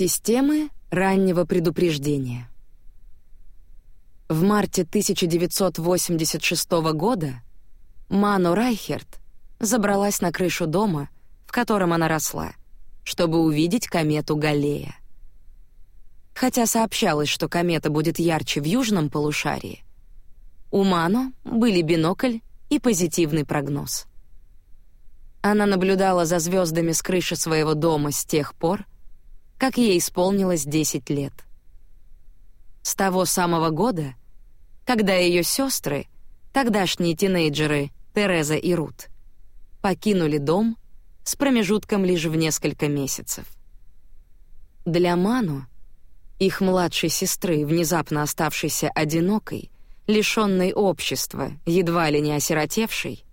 Системы раннего предупреждения. В марте 1986 года Ману Райхерт забралась на крышу дома, в котором она росла, чтобы увидеть комету Галлея. Хотя сообщалось, что комета будет ярче в южном полушарии, у Ману были бинокль и позитивный прогноз. Она наблюдала за звездами с крыши своего дома с тех пор, как ей исполнилось 10 лет. С того самого года, когда ее сестры, тогдашние тинейджеры Тереза и Рут, покинули дом с промежутком лишь в несколько месяцев. Для Ману, их младшей сестры, внезапно оставшейся одинокой, лишенной общества, едва ли не осиротевшей,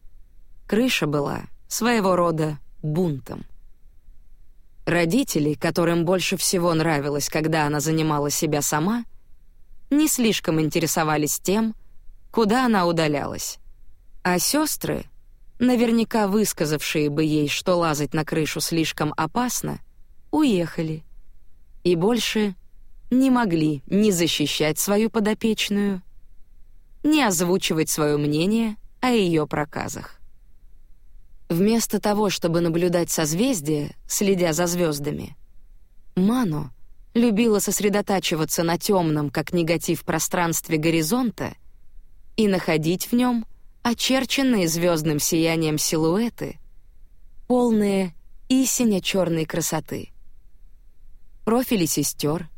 крыша была своего рода бунтом. Родители, которым больше всего нравилось, когда она занимала себя сама, не слишком интересовались тем, куда она удалялась. А сестры, наверняка высказавшие бы ей, что лазать на крышу слишком опасно, уехали и больше не могли ни защищать свою подопечную, ни озвучивать свое мнение о ее проказах. Вместо того, чтобы наблюдать созвездия, следя за звездами, Мано любила сосредотачиваться на темном, как негатив пространстве горизонта и находить в нем очерченные звездным сиянием силуэты, полные и сине-черной красоты. Профили сестер,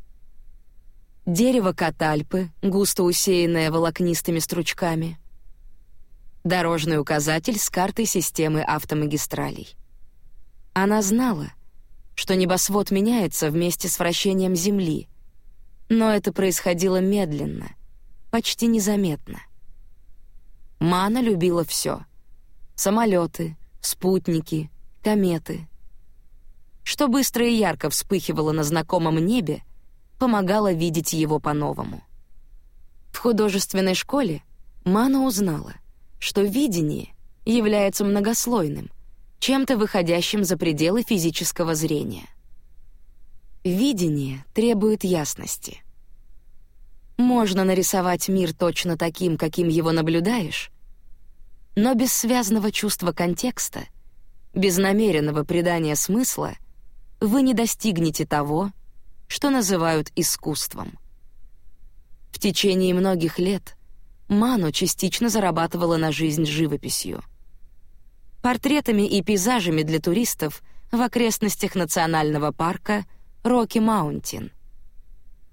дерево катальпы, густо усеянное волокнистыми стручками — дорожный указатель с картой системы автомагистралей. Она знала, что небосвод меняется вместе с вращением Земли, но это происходило медленно, почти незаметно. Мана любила все: самолеты, спутники, кометы. Что быстро и ярко вспыхивало на знакомом небе, помогало видеть его по-новому. В художественной школе Мана узнала — что видение является многослойным, чем-то выходящим за пределы физического зрения. Видение требует ясности. Можно нарисовать мир точно таким, каким его наблюдаешь, но без связанного чувства контекста, без намеренного придания смысла вы не достигнете того, что называют искусством. В течение многих лет Ману частично зарабатывала на жизнь живописью. Портретами и пейзажами для туристов в окрестностях национального парка Роки Маунтин.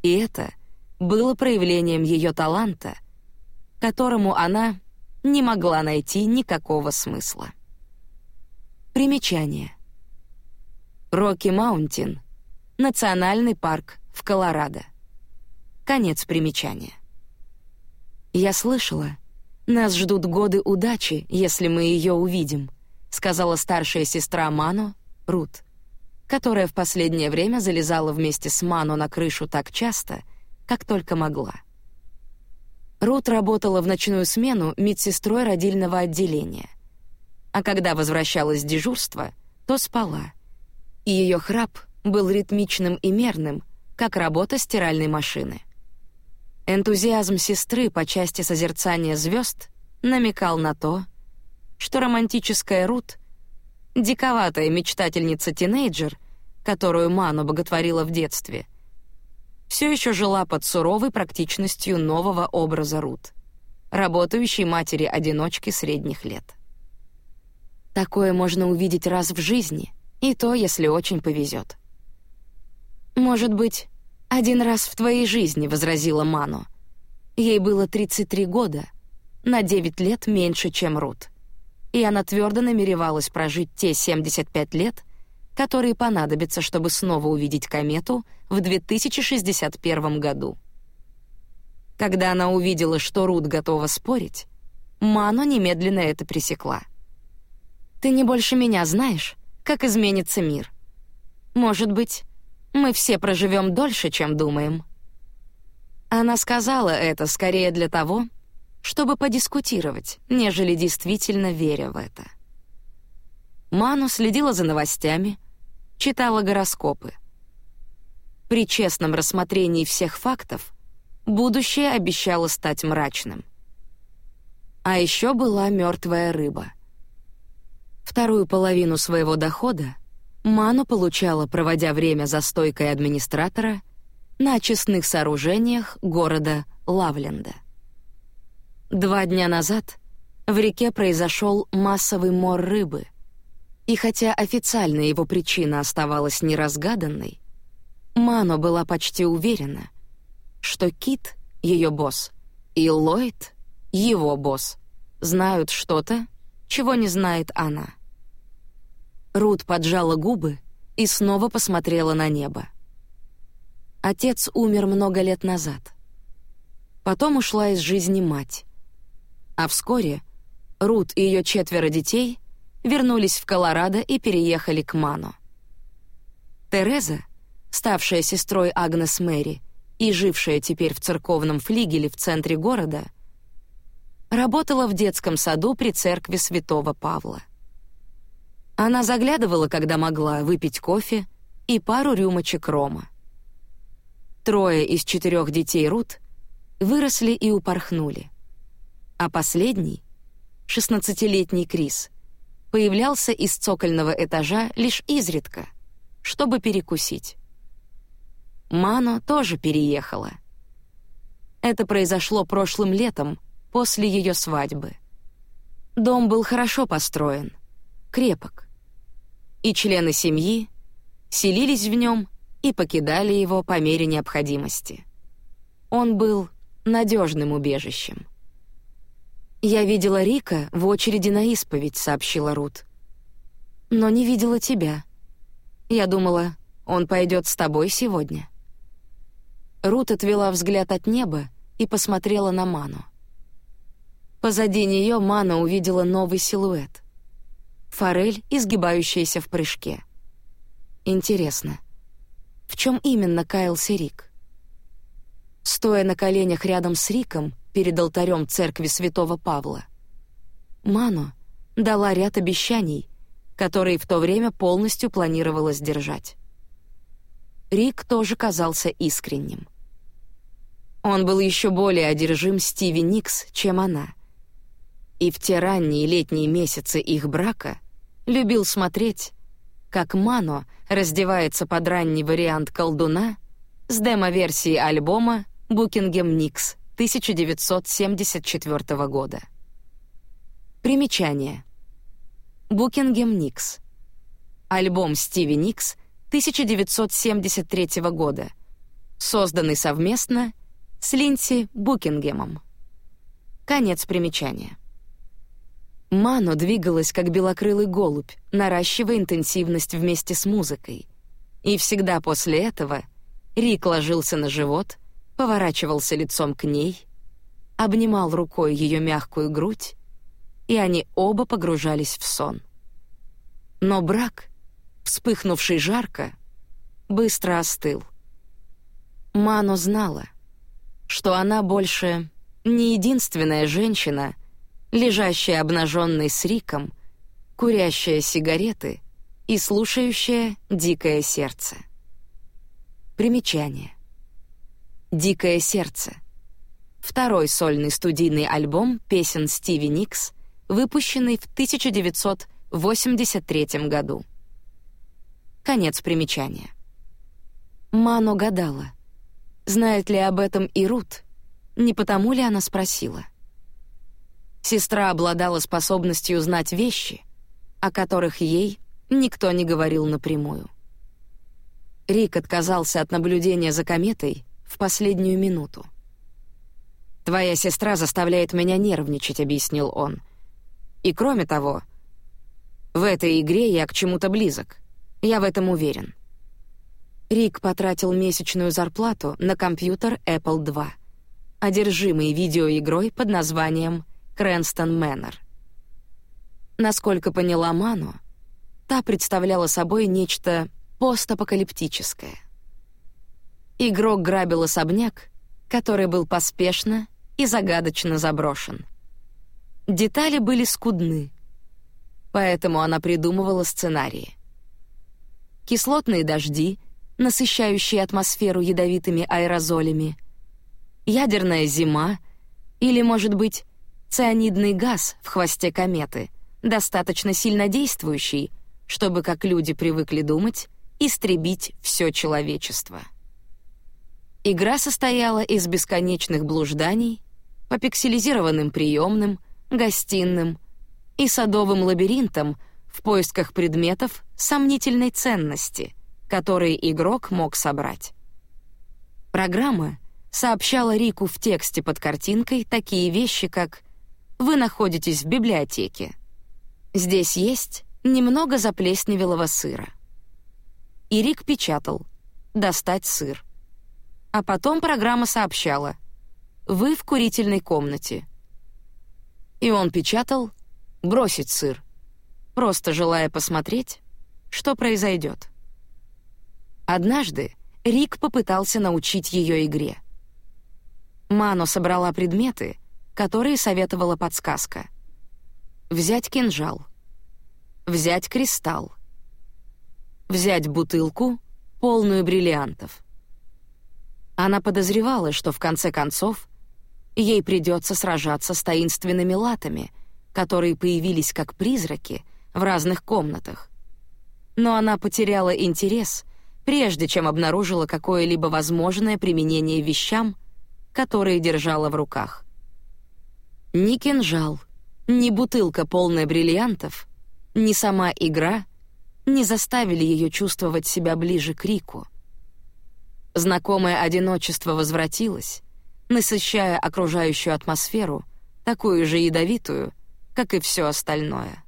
И это было проявлением ее таланта, которому она не могла найти никакого смысла. Примечание. Роки Маунтин — национальный парк в Колорадо. Конец примечания. «Я слышала. Нас ждут годы удачи, если мы ее увидим», сказала старшая сестра Мано, Рут, которая в последнее время залезала вместе с Мано на крышу так часто, как только могла. Рут работала в ночную смену медсестрой родильного отделения. А когда возвращалась с дежурства, то спала. И ее храп был ритмичным и мерным, как работа стиральной машины. Энтузиазм сестры по части созерцания звезд намекал на то, что романтическая Рут, диковатая мечтательница-тинейджер, которую Ману боготворила в детстве, все еще жила под суровой практичностью нового образа Рут, работающей матери-одиночки средних лет. Такое можно увидеть раз в жизни, и то, если очень повезет. Может быть, «Один раз в твоей жизни», — возразила Ману. Ей было 33 года, на 9 лет меньше, чем Рут. И она твердо намеревалась прожить те 75 лет, которые понадобятся, чтобы снова увидеть комету в 2061 году. Когда она увидела, что Рут готова спорить, Ману немедленно это пресекла. «Ты не больше меня знаешь, как изменится мир. Может быть, мы все проживем дольше, чем думаем». Она сказала это скорее для того, чтобы подискутировать, нежели действительно веря в это. Ману следила за новостями, читала гороскопы. При честном рассмотрении всех фактов будущее обещало стать мрачным. А еще была мертвая рыба. Вторую половину своего дохода Ману получала, проводя время за стойкой администратора на очистных сооружениях города Лавленда. Два дня назад в реке произошел массовый мор рыбы, и хотя официально его причина оставалась неразгаданной, Мано была почти уверена, что Кит, ее босс, и Ллойд, его босс, знают что-то, чего не знает она. Рут поджала губы и снова посмотрела на небо. Отец умер много лет назад. Потом ушла из жизни мать. А вскоре Рут и ее четверо детей вернулись в Колорадо и переехали к Ману. Тереза, ставшая сестрой Агнес Мэри и жившая теперь в церковном флигеле в центре города, работала в детском саду при церкви Святого Павла. Она заглядывала, когда могла, выпить кофе и пару рюмочек рома. Трое из четырех детей Рут выросли и упорхнули. А последний, шестнадцатилетний Крис, появлялся из цокольного этажа лишь изредка, чтобы перекусить. Мано тоже переехала. Это произошло прошлым летом, после ее свадьбы. Дом был хорошо построен, крепок и члены семьи селились в нем и покидали его по мере необходимости. Он был надежным убежищем. «Я видела Рика в очереди на исповедь», — сообщила Рут. «Но не видела тебя. Я думала, он пойдет с тобой сегодня». Рут отвела взгляд от неба и посмотрела на Ману. Позади нее Мана увидела новый силуэт форель, изгибающаяся в прыжке. Интересно, в чем именно каялся Рик? Стоя на коленях рядом с Риком перед алтарем церкви Святого Павла, Мано дала ряд обещаний, которые в то время полностью планировала сдержать. Рик тоже казался искренним. Он был еще более одержим Стиви Никс, чем она. И в те ранние летние месяцы их брака любил смотреть, как Мано раздевается под ранний вариант «Колдуна» с демо-версии альбома «Букингем Никс» 1974 года. Примечание. «Букингем Никс» — альбом Стиви Никс 1973 года, созданный совместно с Линси Букингемом. Конец примечания. Мано двигалась как белокрылый голубь, наращивая интенсивность вместе с музыкой. И всегда после этого Рик ложился на живот, поворачивался лицом к ней, обнимал рукой ее мягкую грудь, и они оба погружались в сон. Но брак, вспыхнувший жарко, быстро остыл. Мано знала, что она больше не единственная женщина — лежащая обнаженной с Риком, курящая сигареты и слушающая «Дикое сердце». Примечание. «Дикое сердце» — второй сольный студийный альбом песен Стиви Никс, выпущенный в 1983 году. Конец примечания. Мано гадала, знает ли об этом и Рут, не потому ли она спросила — Сестра обладала способностью знать вещи, о которых ей никто не говорил напрямую. Рик отказался от наблюдения за кометой в последнюю минуту. «Твоя сестра заставляет меня нервничать», — объяснил он. «И кроме того, в этой игре я к чему-то близок. Я в этом уверен». Рик потратил месячную зарплату на компьютер Apple II, одержимый видеоигрой под названием Крэнстон Мэннер. Насколько поняла Ману, та представляла собой нечто постапокалиптическое. Игрок грабил особняк, который был поспешно и загадочно заброшен. Детали были скудны, поэтому она придумывала сценарии. Кислотные дожди, насыщающие атмосферу ядовитыми аэрозолями, ядерная зима или, может быть, цианидный газ в хвосте кометы, достаточно сильнодействующий, чтобы, как люди привыкли думать, истребить все человечество. Игра состояла из бесконечных блужданий по пикселизированным приемным, гостиным и садовым лабиринтам в поисках предметов сомнительной ценности, которые игрок мог собрать. Программа сообщала Рику в тексте под картинкой такие вещи, как «Вы находитесь в библиотеке. Здесь есть немного заплесневелого сыра». И Рик печатал «Достать сыр». А потом программа сообщала «Вы в курительной комнате». И он печатал «Бросить сыр», просто желая посмотреть, что произойдет. Однажды Рик попытался научить ее игре. Мано собрала предметы, которые советовала подсказка. Взять кинжал. Взять кристалл. Взять бутылку, полную бриллиантов. Она подозревала, что в конце концов ей придется сражаться с таинственными латами, которые появились как призраки в разных комнатах. Но она потеряла интерес, прежде чем обнаружила какое-либо возможное применение вещам, которые держала в руках. Ни кинжал, ни бутылка полная бриллиантов, ни сама игра не заставили ее чувствовать себя ближе к Рику. Знакомое одиночество возвратилось, насыщая окружающую атмосферу, такую же ядовитую, как и все остальное.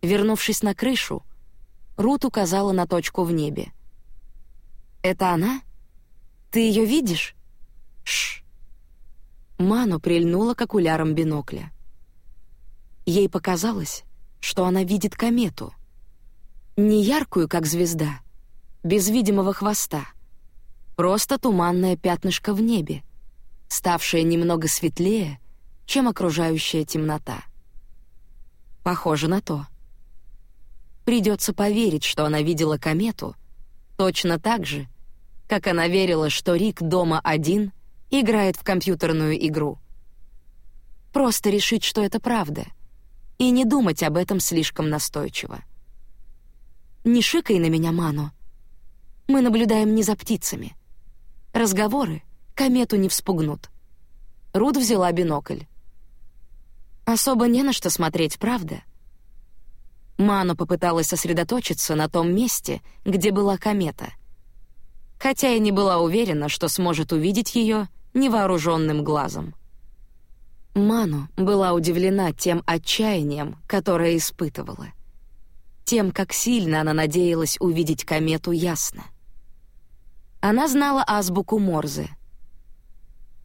Вернувшись на крышу, Рут указала на точку в небе. «Это она? Ты ее видишь?» Шш. Ману прильнула к окулярам бинокля. Ей показалось, что она видит комету. Не яркую, как звезда, без видимого хвоста — Просто туманное пятнышко в небе, ставшее немного светлее, чем окружающая темнота. Похоже на то. Придется поверить, что она видела комету, точно так же, как она верила, что Рик дома один играет в компьютерную игру. Просто решить, что это правда, и не думать об этом слишком настойчиво. «Не шикай на меня, Мано. Мы наблюдаем не за птицами. Разговоры комету не вспугнут. Рут взяла бинокль. Особо не на что смотреть, правда? Ману попыталась сосредоточиться на том месте, где была комета. Хотя и не была уверена, что сможет увидеть ее невооруженным глазом. Ману была удивлена тем отчаянием, которое испытывала. Тем, как сильно она надеялась увидеть комету ясно. Она знала азбуку Морзе.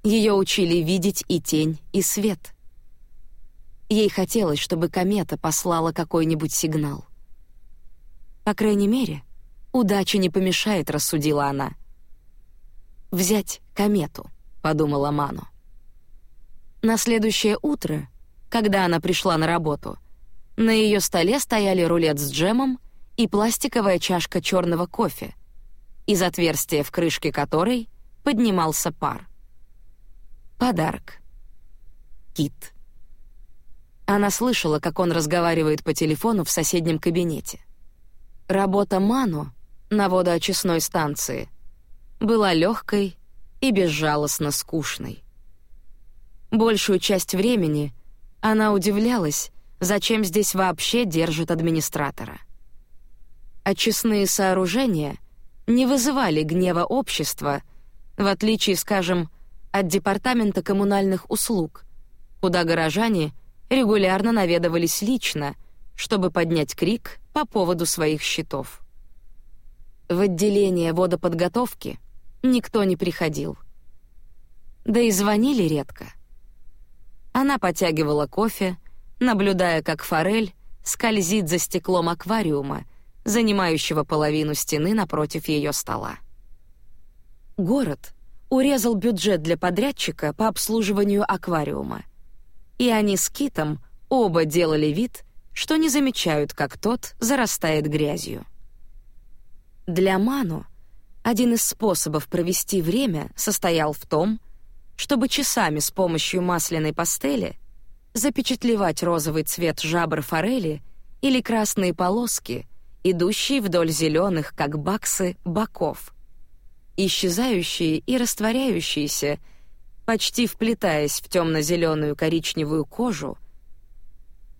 Ее учили видеть и тень, и свет. Ей хотелось, чтобы комета послала какой-нибудь сигнал. По крайней мере, удача не помешает, рассудила она. Взять комету, подумала Ману. На следующее утро, когда она пришла на работу, на ее столе стояли рулет с джемом и пластиковая чашка черного кофе — из отверстия в крышке которой поднимался пар. Подарок. Кит. Она слышала, как он разговаривает по телефону в соседнем кабинете. Работа Ману на водоочистной станции была легкой и безжалостно скучной. Большую часть времени она удивлялась, зачем здесь вообще держат администратора. Очистные сооружения не вызывали гнева общества, в отличие, скажем, от департамента коммунальных услуг, куда горожане регулярно наведывались лично, чтобы поднять крик по поводу своих счетов. В отделение водоподготовки никто не приходил. Да и звонили редко. Она потягивала кофе, наблюдая, как форель скользит за стеклом аквариума занимающего половину стены напротив ее стола. Город урезал бюджет для подрядчика по обслуживанию аквариума, и они с Китом оба делали вид, что не замечают, как тот зарастает грязью. Для Ману один из способов провести время состоял в том, чтобы часами с помощью масляной пастели запечатлевать розовый цвет жабр форели или красные полоски, идущие вдоль зеленых, как баксы, боков, исчезающие и растворяющиеся, почти вплетаясь в темно-зеленую коричневую кожу,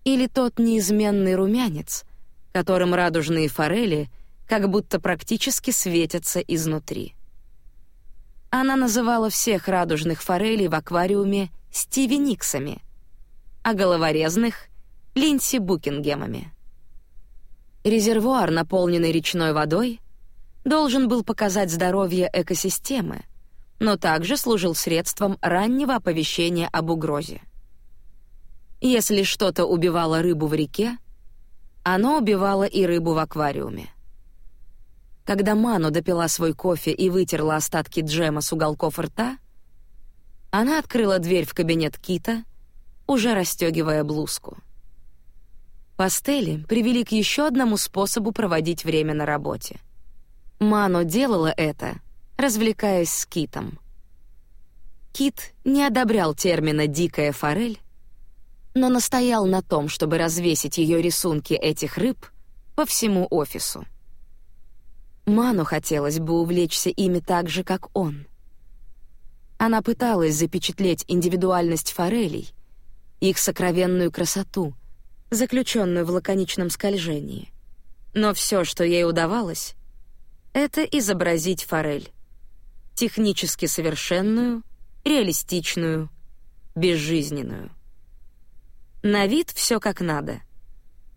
или тот неизменный румянец, которым радужные форели как будто практически светятся изнутри. Она называла всех радужных форелей в аквариуме Стиви Никсами, а головорезных — Линси Букингемами. Резервуар, наполненный речной водой, должен был показать здоровье экосистемы, но также служил средством раннего оповещения об угрозе. Если что-то убивало рыбу в реке, оно убивало и рыбу в аквариуме. Когда Ману допила свой кофе и вытерла остатки джема с уголков рта, она открыла дверь в кабинет Кита, уже расстегивая блузку. Пастели привели к еще одному способу проводить время на работе. Ману делала это, развлекаясь с Китом. Кит не одобрял термина «дикая форель», но настоял на том, чтобы развесить ее рисунки этих рыб по всему офису. Ману хотелось бы увлечься ими так же, как он. Она пыталась запечатлеть индивидуальность форелей, их сокровенную красоту, заключенную в лаконичном скольжении. Но все, что ей удавалось, это изобразить форель. Технически совершенную, реалистичную, безжизненную. На вид все как надо,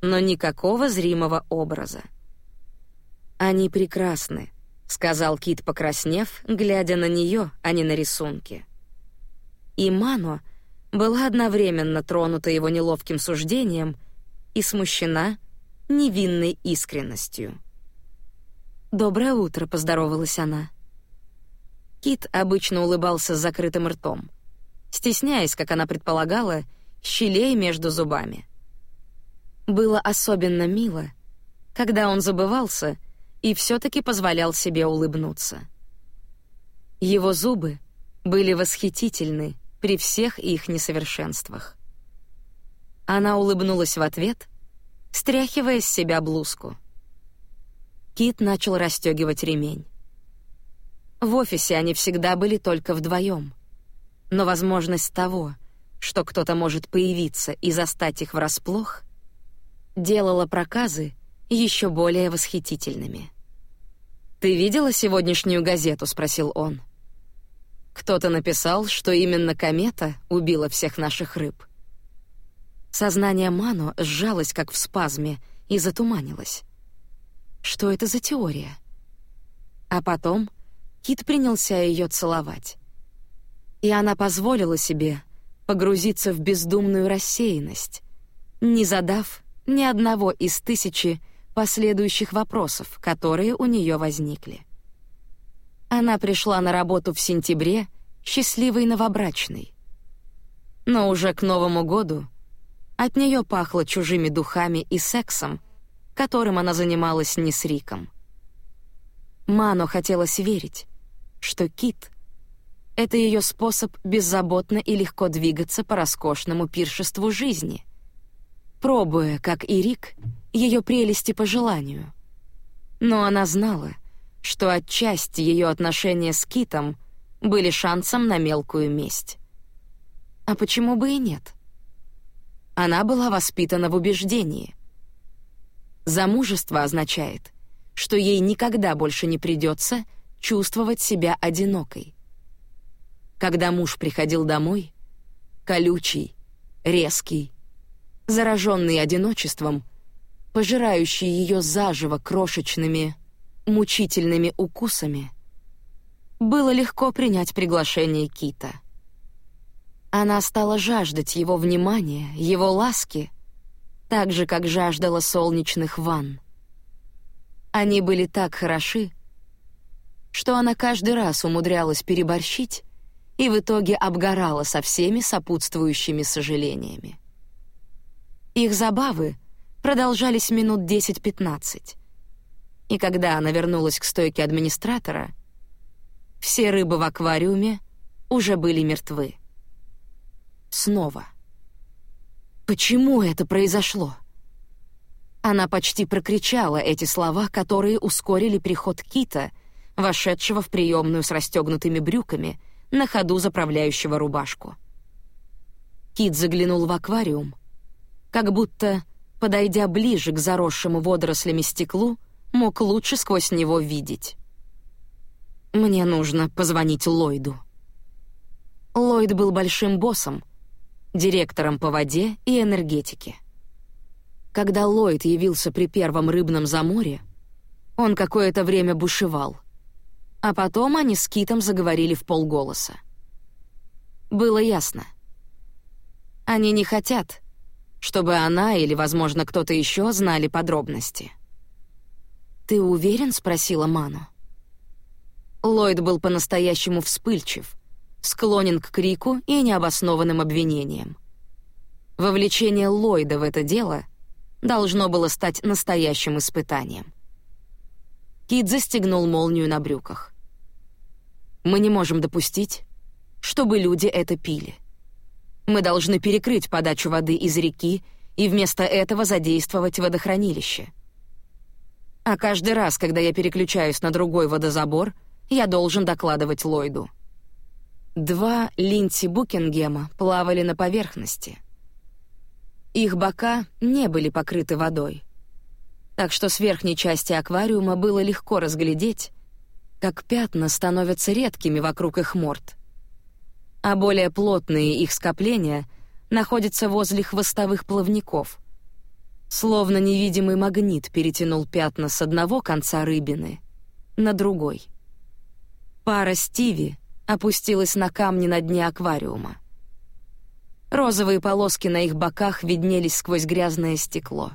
но никакого зримого образа. Они прекрасны, сказал Кит, покраснев, глядя на нее, а не на рисунки. И Мано была одновременно тронута его неловким суждением и смущена невинной искренностью. Доброе утро, поздоровалась она. Кит обычно улыбался с закрытым ртом, стесняясь, как она предполагала, щелей между зубами. Было особенно мило, когда он забывался и все-таки позволял себе улыбнуться. Его зубы были восхитительны при всех их несовершенствах. Она улыбнулась в ответ, стряхивая с себя блузку. Кит начал расстегивать ремень. В офисе они всегда были только вдвоем, но возможность того, что кто-то может появиться и застать их врасплох, делала проказы еще более восхитительными. Ты видела сегодняшнюю газету? – спросил он. Кто-то написал, что именно комета убила всех наших рыб. Сознание Мано сжалось как в спазме и затуманилось. Что это за теория? А потом Кит принялся ее целовать, и она позволила себе погрузиться в бездумную рассеянность, не задав ни одного из тысячи последующих вопросов, которые у нее возникли. Она пришла на работу в сентябре, счастливой новобрачной. Но уже к Новому году от нее пахло чужими духами и сексом, которым она занималась не с Риком. Мано хотелось верить, что Кит — это ее способ беззаботно и легко двигаться по роскошному пиршеству жизни, пробуя, как и Рик, ее прелести по желанию. Но она знала, что отчасти ее отношения с Китом были шансом на мелкую месть. А почему бы и нет? Она была воспитана в убеждении. Замужество означает, что ей никогда больше не придется чувствовать себя одинокой. Когда муж приходил домой, колючий, резкий, зараженный одиночеством, пожирающий ее заживо крошечными, мучительными укусами, было легко принять приглашение Кита. Она стала жаждать его внимания, его ласки, так же, как жаждала солнечных ванн. Они были так хороши, что она каждый раз умудрялась переборщить и в итоге обгорала со всеми сопутствующими сожалениями. Их забавы продолжались минут 10-15. И когда она вернулась к стойке администратора, все рыбы в аквариуме уже были мертвы. Снова. Почему это произошло? Она почти прокричала эти слова, которые ускорили приход Кита, вошедшего в приемную с расстегнутыми брюками, на ходу заправляющего рубашку. Кит заглянул в аквариум, как будто, подойдя ближе к заросшему водорослями стеклу, мог лучше сквозь него видеть. «Мне нужно позвонить Ллойду». Ллойд был большим боссом, директором по воде и энергетике. Когда Ллойд явился при первом рыбном заморе, он какое-то время бушевал, а потом они с Китом заговорили в полголоса. Было ясно. Они не хотят, чтобы она или, возможно, кто-то еще знали подробности. «Ты уверен?» — спросила Ману. Ллойд был по-настоящему вспыльчив, склонен к крику и необоснованным обвинениям. Вовлечение Ллойда в это дело должно было стать настоящим испытанием. Кит застегнул молнию на брюках. «Мы не можем допустить, чтобы люди это пили. Мы должны перекрыть подачу воды из реки и вместо этого задействовать водохранилище. А каждый раз, когда я переключаюсь на другой водозабор, я должен докладывать Ллойду». Два Линси Букингема плавали на поверхности. Их бока не были покрыты водой. Так что с верхней части аквариума было легко разглядеть, как пятна становятся редкими вокруг их морд. А более плотные их скопления находятся возле хвостовых плавников. Словно невидимый магнит перетянул пятна с одного конца рыбины на другой. Пара Стиви опустилась на камни на дне аквариума. Розовые полоски на их боках виднелись сквозь грязное стекло.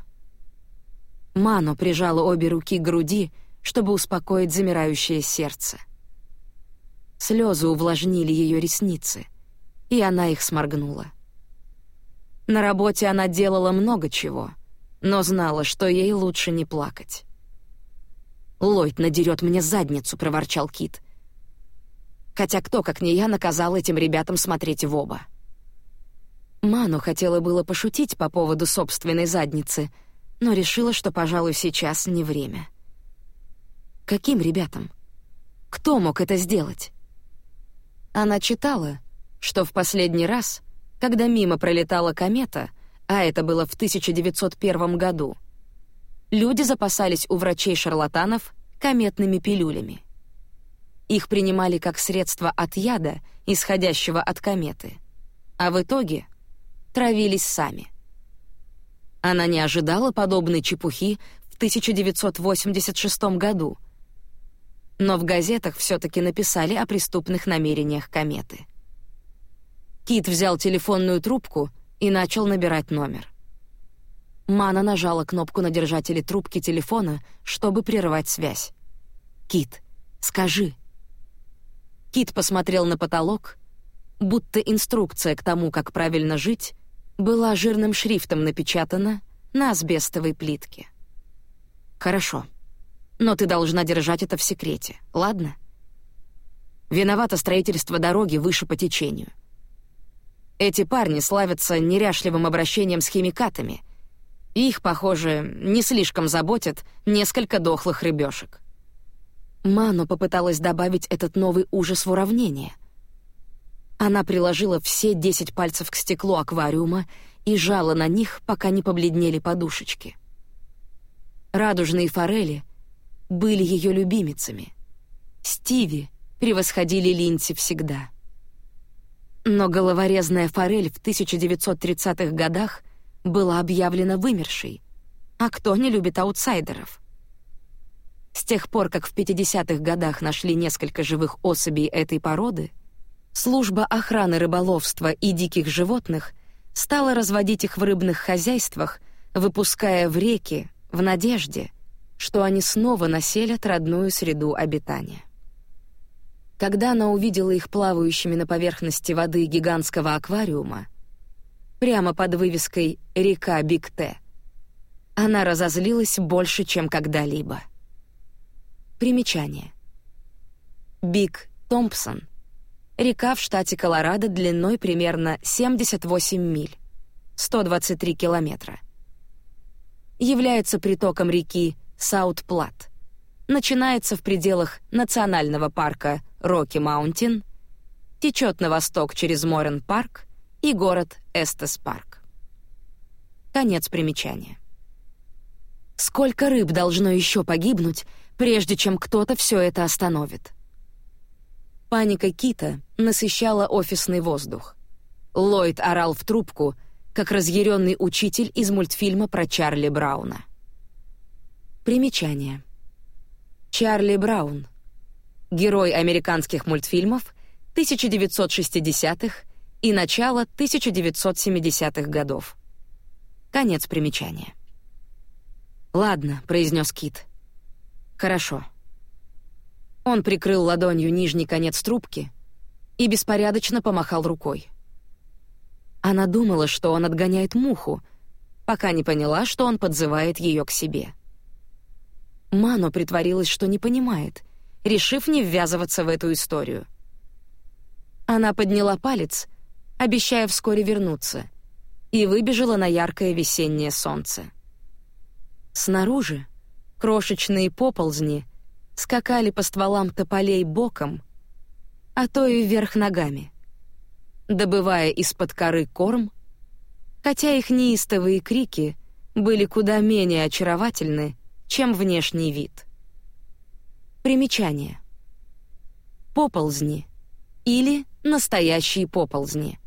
Мано прижала обе руки к груди, чтобы успокоить замирающее сердце. Слезы увлажнили ее ресницы, и она их сморгнула. На работе она делала много чего, но знала, что ей лучше не плакать. «Ллойд надерет мне задницу», — проворчал Кит — хотя кто, как не я, наказал этим ребятам смотреть в оба. Ману хотела было пошутить по поводу собственной задницы, но решила, что, пожалуй, сейчас не время. Каким ребятам? Кто мог это сделать? Она читала, что в последний раз, когда мимо пролетала комета, а это было в 1901 году, люди запасались у врачей-шарлатанов кометными пилюлями. Их принимали как средство от яда, исходящего от кометы. А в итоге травились сами. Она не ожидала подобной чепухи в 1986 году, но в газетах все-таки написали о преступных намерениях кометы. Кит взял телефонную трубку и начал набирать номер. Мана нажала кнопку на держателе трубки телефона, чтобы прервать связь. «Кит, скажи», Кит посмотрел на потолок, будто инструкция к тому, как правильно жить, была жирным шрифтом напечатана на асбестовой плитке. «Хорошо, но ты должна держать это в секрете, ладно?» Виновато строительство дороги выше по течению. Эти парни славятся неряшливым обращением с химикатами. Их, похоже, не слишком заботят несколько дохлых рыбешек. Ману попыталась добавить этот новый ужас в уравнение. Она приложила все десять пальцев к стеклу аквариума и жала на них, пока не побледнели подушечки. Радужные форели были ее любимицами. Стиви превосходили Линси всегда. Но головорезная форель в 1930-х годах была объявлена вымершей. А кто не любит аутсайдеров? С тех пор, как в 50-х годах нашли несколько живых особей этой породы, служба охраны рыболовства и диких животных стала разводить их в рыбных хозяйствах, выпуская в реки в надежде, что они снова населят родную среду обитания. Когда она увидела их плавающими на поверхности воды гигантского аквариума, прямо под вывеской «Река Биг Т», она разозлилась больше, чем когда-либо. Примечание. Биг Томпсон — река в штате Колорадо длиной примерно 78 миль, 123 километра. Является притоком реки Саут-Плат. Начинается в пределах национального парка Рокки-Маунтин, течет на восток через Морен-парк и город Эстес-Парк. Конец примечания. Сколько рыб должно еще погибнуть, прежде чем кто-то все это остановит? Паника Кита насыщала офисный воздух. Ллойд орал в трубку, как разъяренный учитель из мультфильма про Чарли Брауна. Примечание. Чарли Браун. Герой американских мультфильмов 1960-х и начала 1970-х годов. Конец примечания. «Ладно», — произнес Кит. «Хорошо». Он прикрыл ладонью нижний конец трубки и беспорядочно помахал рукой. Она думала, что он отгоняет муху, пока не поняла, что он подзывает ее к себе. Мано притворилась, что не понимает, решив не ввязываться в эту историю. Она подняла палец, обещая вскоре вернуться, и выбежала на яркое весеннее солнце. Снаружи крошечные поползни скакали по стволам тополей боком, а то и вверх ногами, добывая из-под коры корм, хотя их неистовые крики были куда менее очаровательны, чем внешний вид. Примечание. Поползни или настоящие поползни.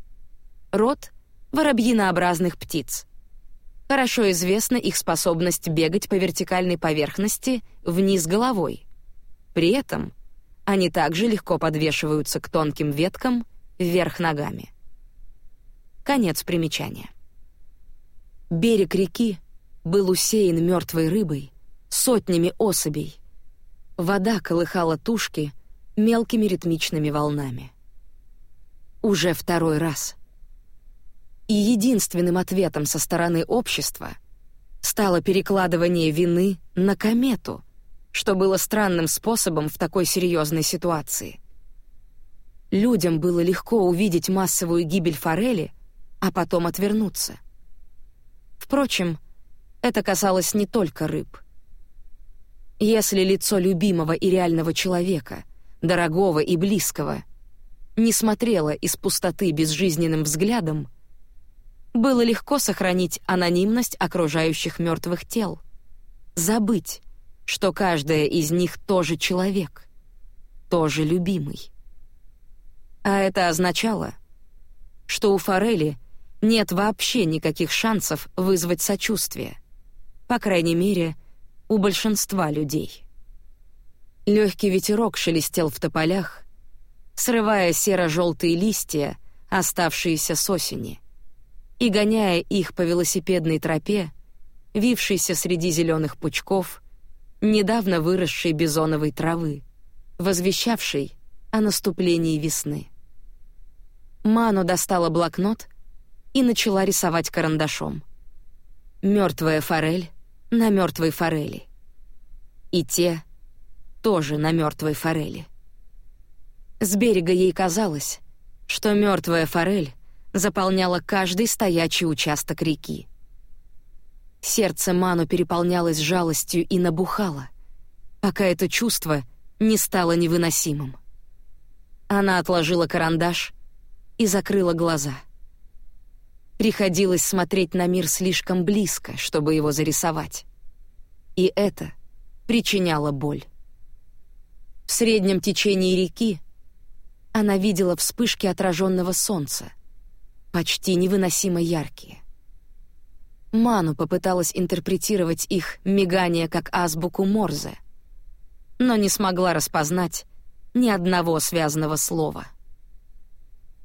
Род воробьинообразных птиц. Хорошо известна их способность бегать по вертикальной поверхности вниз головой. При этом они также легко подвешиваются к тонким веткам вверх ногами. Конец примечания. Берег реки был усеян мертвой рыбой, сотнями особей. Вода колыхала тушки мелкими ритмичными волнами. Уже второй раз — и единственным ответом со стороны общества стало перекладывание вины на комету, что было странным способом в такой серьезной ситуации. Людям было легко увидеть массовую гибель форели, а потом отвернуться. Впрочем, это касалось не только рыб. Если лицо любимого и реального человека, дорогого и близкого, не смотрело из пустоты безжизненным взглядом, было легко сохранить анонимность окружающих мертвых тел, забыть, что каждая из них тоже человек, тоже любимый. А это означало, что у Форели нет вообще никаких шансов вызвать сочувствие, по крайней мере, у большинства людей. Легкий ветерок шелестел в тополях, срывая серо-желтые листья, оставшиеся с осени — и гоняя их по велосипедной тропе, вившейся среди зеленых пучков, недавно выросшей бизоновой травы, возвещавшей о наступлении весны. Ману достала блокнот и начала рисовать карандашом. Мертвая форель на мертвой форели. И те тоже на мертвой форели. С берега ей казалось, что мертвая форель заполняла каждый стоячий участок реки. Сердце Ману переполнялось жалостью и набухало, пока это чувство не стало невыносимым. Она отложила карандаш и закрыла глаза. Приходилось смотреть на мир слишком близко, чтобы его зарисовать. И это причиняло боль. В среднем течении реки она видела вспышки отраженного солнца, почти невыносимо яркие. Ману попыталась интерпретировать их мигание как азбуку Морзе, но не смогла распознать ни одного связанного слова.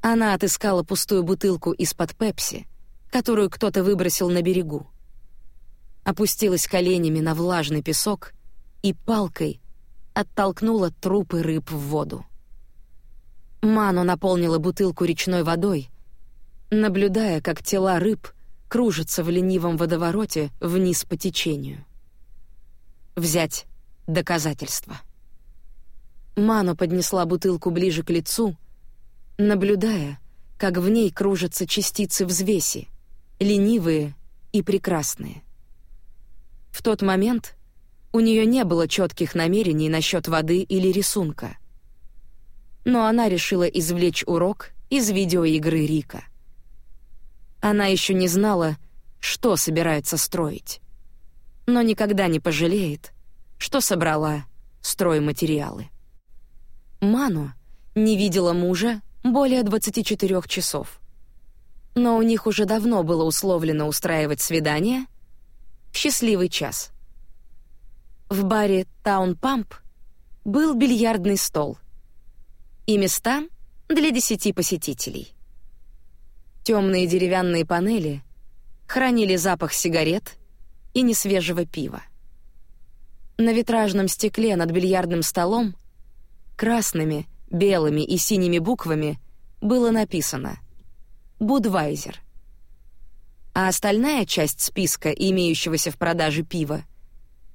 Она отыскала пустую бутылку из-под пепси, которую кто-то выбросил на берегу. Опустилась коленями на влажный песок и палкой оттолкнула трупы рыб в воду. Ману наполнила бутылку речной водой наблюдая, как тела рыб кружатся в ленивом водовороте вниз по течению. Взять доказательства. Мано поднесла бутылку ближе к лицу, наблюдая, как в ней кружатся частицы взвеси, ленивые и прекрасные. В тот момент у нее не было четких намерений насчет воды или рисунка. Но она решила извлечь урок из видеоигры Рика. Она еще не знала, что собирается строить, но никогда не пожалеет, что собрала стройматериалы. Ману не видела мужа более 24 часов. Но у них уже давно было условлено устраивать свидание в счастливый час. В баре Таун Памп был бильярдный стол и места для десяти посетителей. Темные деревянные панели хранили запах сигарет и несвежего пива. На витражном стекле над бильярдным столом красными, белыми и синими буквами было написано «Будвайзер». А остальная часть списка, имеющегося в продаже пива,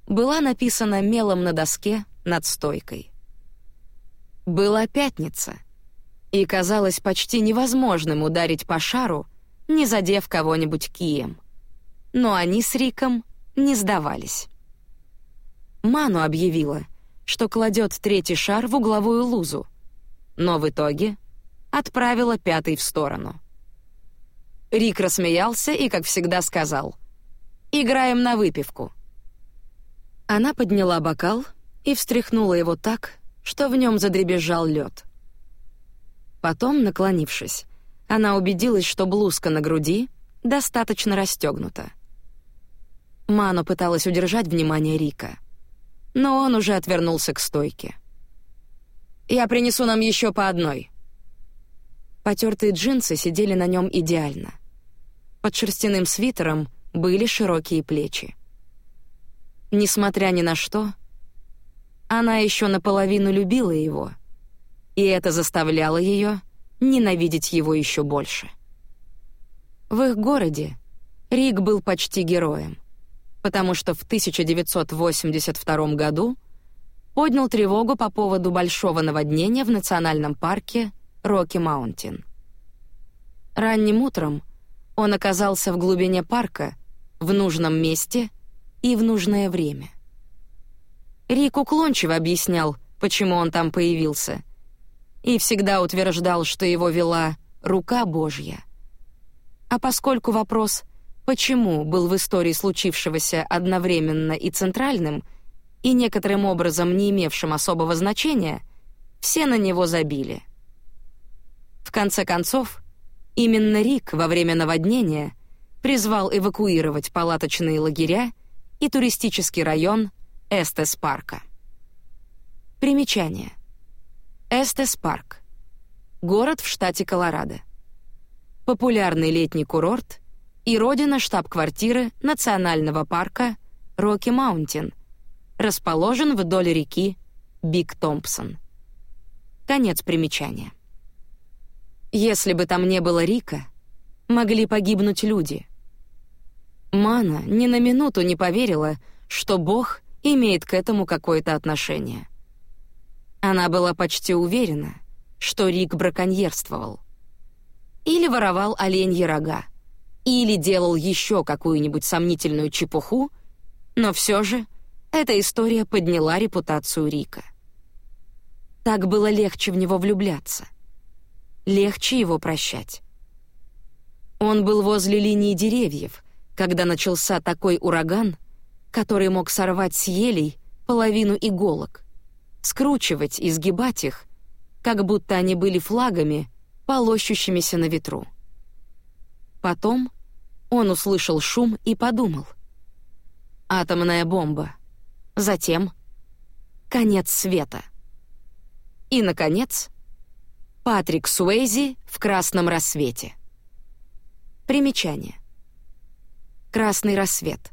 была написана мелом на доске над стойкой. Была пятница, и казалось почти невозможным ударить по шару, не задев кого-нибудь кием. Но они с Риком не сдавались. Ману объявила, что кладет третий шар в угловую лузу, но в итоге отправила пятый в сторону. Рик рассмеялся и, как всегда, сказал «Играем на выпивку». Она подняла бокал и встряхнула его так, что в нем задребезжал лед. Потом, наклонившись, она убедилась, что блузка на груди достаточно расстегнута. Ману пыталась удержать внимание Рика — но он уже отвернулся к стойке. «Я принесу нам еще по одной». Потертые джинсы сидели на нем идеально. Под шерстяным свитером были широкие плечи. Несмотря ни на что, она еще наполовину любила его, и это заставляло ее ненавидеть его еще больше. В их городе Рик был почти героем — потому что в 1982 году поднял тревогу по поводу большого наводнения в национальном парке Рокки-Маунтин. Ранним утром он оказался в глубине парка, в нужном месте и в нужное время. Рик уклончиво объяснял, почему он там появился, и всегда утверждал, что его вела рука Божья. А поскольку вопрос почему был в истории случившегося одновременно и центральным, и некоторым образом не имевшим особого значения, все на него забили. В конце концов, именно Рик во время наводнения призвал эвакуировать палаточные лагеря и туристический район Эстес-парка. Примечание. Эстес-парк. Город в штате Колорадо. Популярный летний курорт — и родина штаб-квартиры национального парка Роки Маунтин, расположен вдоль реки Биг Томпсон. Конец примечания. Если бы там не было Рика, могли погибнуть люди. Мана ни на минуту не поверила, что Бог имеет к этому какое-то отношение. Она была почти уверена, что Рик браконьерствовал. Или воровал оленьи рога или делал еще какую-нибудь сомнительную чепуху, но все же эта история подняла репутацию Рика. Так было легче в него влюбляться. Легче его прощать. Он был возле линии деревьев, когда начался такой ураган, который мог сорвать с елей половину иголок, скручивать и сгибать их, как будто они были флагами, полощущимися на ветру. Потом он услышал шум и подумал. Атомная бомба. Затем конец света. И наконец Патрик Суэйзи в красном рассвете. Примечание. Красный рассвет.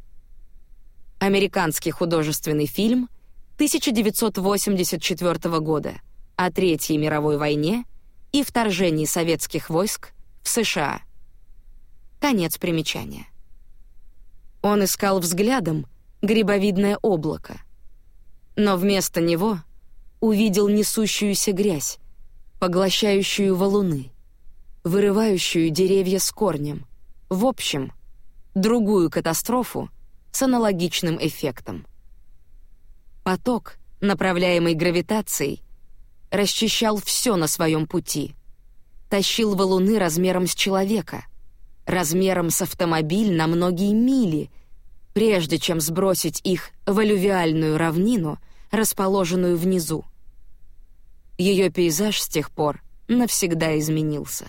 Американский художественный фильм 1984 года о Третьей мировой войне и вторжении советских войск в США. Конец примечания. Он искал взглядом грибовидное облако. Но вместо него увидел несущуюся грязь, поглощающую валуны, вырывающую деревья с корнем. В общем, другую катастрофу с аналогичным эффектом. Поток, направляемый гравитацией, расчищал все на своем пути. Тащил валуны размером с человека, размером с автомобиль на многие мили, прежде чем сбросить их в алювиальную равнину, расположенную внизу. Ее пейзаж с тех пор навсегда изменился.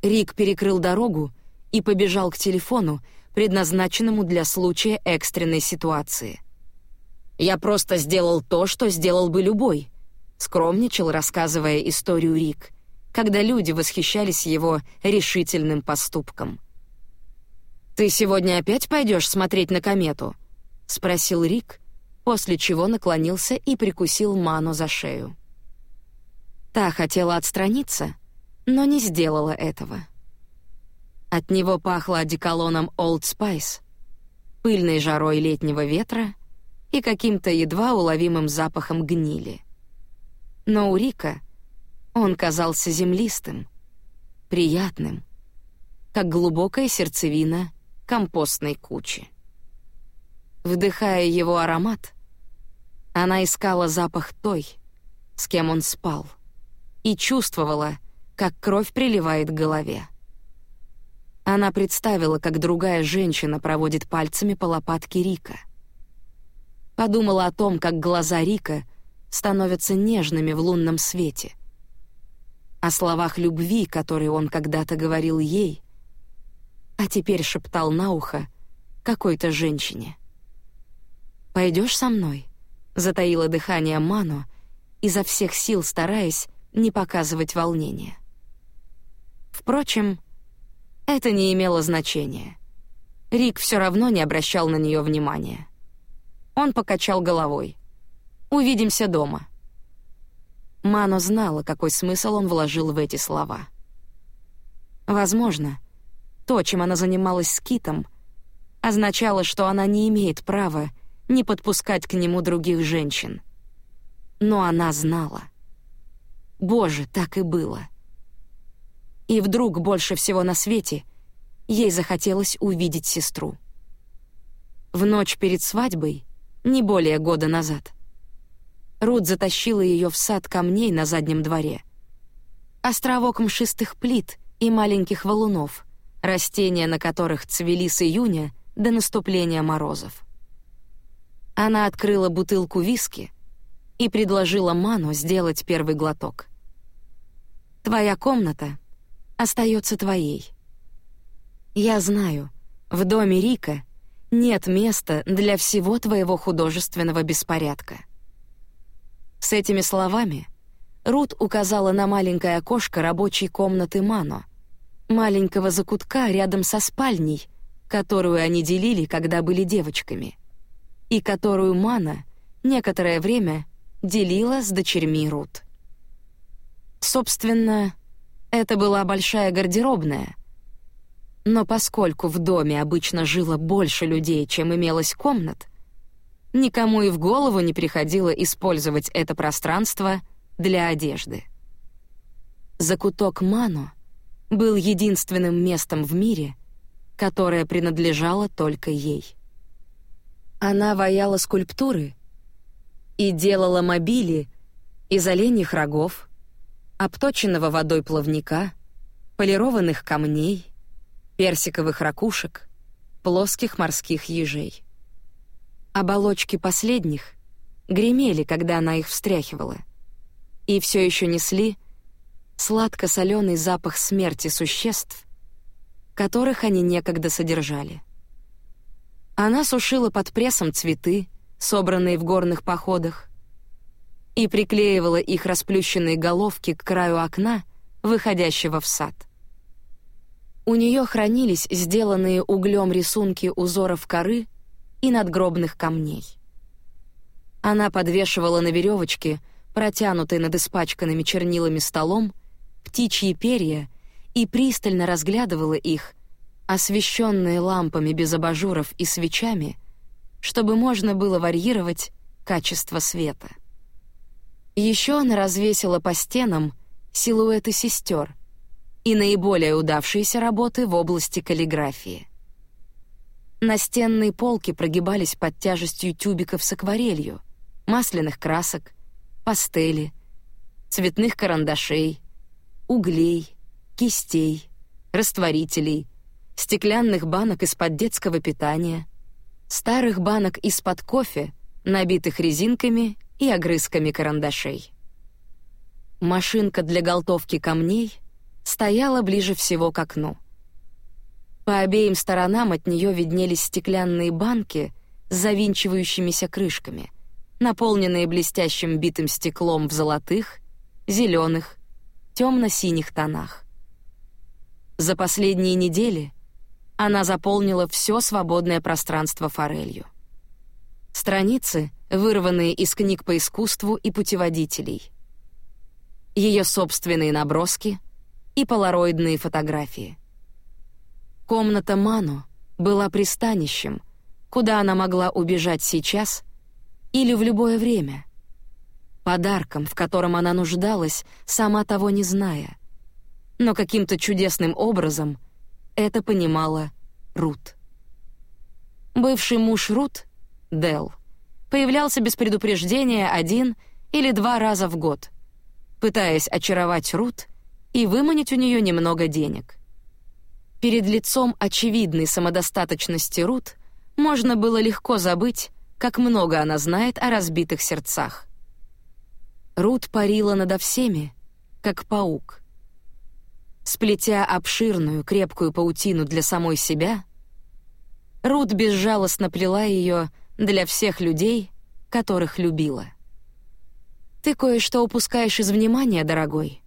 Рик перекрыл дорогу и побежал к телефону, предназначенному для случая экстренной ситуации. «Я просто сделал то, что сделал бы любой», — скромничал, рассказывая историю Рик, когда люди восхищались его решительным поступком. «Ты сегодня опять пойдешь смотреть на комету?» — спросил Рик, после чего наклонился и прикусил Ману за шею. Та хотела отстраниться, но не сделала этого. От него пахло одеколоном Spice, пыльной жарой летнего ветра и каким-то едва уловимым запахом гнили. Но у Рика он казался землистым, приятным, как глубокая сердцевина компостной кучи. Вдыхая его аромат, она искала запах той, с кем он спал, и чувствовала, как кровь приливает к голове. Она представила, как другая женщина проводит пальцами по лопатке Рика. Подумала о том, как глаза Рика становятся нежными в лунном свете. О словах любви, которые он когда-то говорил ей, а теперь шептал на ухо какой-то женщине. «Пойдешь со мной?» затаила дыхание Мано, изо всех сил стараясь не показывать волнения. Впрочем, это не имело значения. Рик все равно не обращал на нее внимания. Он покачал головой. «Увидимся дома». Мано знала, какой смысл он вложил в эти слова. Возможно, то, чем она занималась с Китом, означало, что она не имеет права не подпускать к нему других женщин. Но она знала. Боже, так и было. И вдруг больше всего на свете ей захотелось увидеть сестру. В ночь перед свадьбой, не более года назад, Рут затащила ее в сад камней на заднем дворе. Островок мшистых плит и маленьких валунов, растения на которых цвели с июня до наступления морозов. Она открыла бутылку виски и предложила Ману сделать первый глоток. «Твоя комната остается твоей. Я знаю, в доме Рика нет места для всего твоего художественного беспорядка». С этими словами Рут указала на маленькое окошко рабочей комнаты Мано, маленького закутка рядом со спальней, которую они делили, когда были девочками — и которую Мана некоторое время делила с дочерьми Рут. Собственно, это была большая гардеробная. Но поскольку в доме обычно жило больше людей, чем имелось комнат, никому и в голову не приходило использовать это пространство для одежды. Закуток Мано был единственным местом в мире, которое принадлежало только ей. Она ваяла скульптуры и делала мобили из оленьих рогов, обточенного водой плавника, полированных камней, персиковых ракушек, плоских морских ежей. Оболочки последних гремели, когда она их встряхивала, и все еще несли сладко-соленый запах смерти существ, которых они некогда содержали. Она сушила под прессом цветы, собранные в горных походах, и приклеивала их расплющенные головки к краю окна, выходящего в сад. У нее хранились сделанные углем рисунки узоров коры и надгробных камней. Она подвешивала на веревочке, протянутой над испачканными чернилами столом, птичьи перья и пристально разглядывала их, освещенные лампами без абажуров и свечами, чтобы можно было варьировать качество света. Еще она развесила по стенам силуэты сестер и наиболее удавшиеся работы в области каллиграфии. Настенные полки прогибались под тяжестью тюбиков с акварелью, масляных красок, пастели, цветных карандашей, углей, кистей, растворителей, стеклянных банок из-под детского питания, старых банок из-под кофе, набитых резинками и огрызками карандашей. Машинка для голтовки камней стояла ближе всего к окну. По обеим сторонам от нее виднелись стеклянные банки с завинчивающимися крышками, наполненные блестящим битым стеклом в золотых, зеленых, темно-синих тонах. За последние недели она заполнила все свободное пространство форелью. Страницы, вырванные из книг по искусству и путеводителей. Ее собственные наброски и полароидные фотографии. Комната Ману была пристанищем, куда она могла убежать сейчас или в любое время. Подарком, в котором она нуждалась, сама того не зная. Но каким-то чудесным образом это понимала Рут. Бывший муж Рут, Дел, появлялся без предупреждения один или два раза в год, пытаясь очаровать Рут и выманить у нее немного денег. Перед лицом очевидной самодостаточности Рут можно было легко забыть, как много она знает о разбитых сердцах. Рут парила надо всеми, как паук — Сплетя обширную, крепкую паутину для самой себя, Рут безжалостно плела ее для всех людей, которых любила. Ты кое-что упускаешь из внимания, дорогой.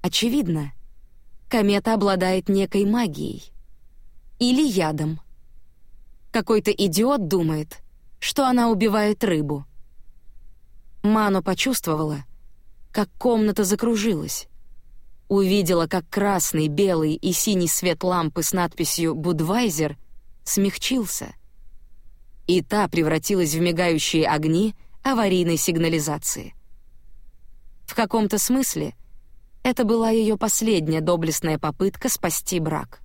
Очевидно, комета обладает некой магией или ядом. Какой-то идиот думает, что она убивает рыбу. Ману почувствовала, как комната закружилась увидела, как красный, белый и синий свет лампы с надписью «Будвайзер» смягчился, и та превратилась в мигающие огни аварийной сигнализации. В каком-то смысле это была ее последняя доблестная попытка спасти брак.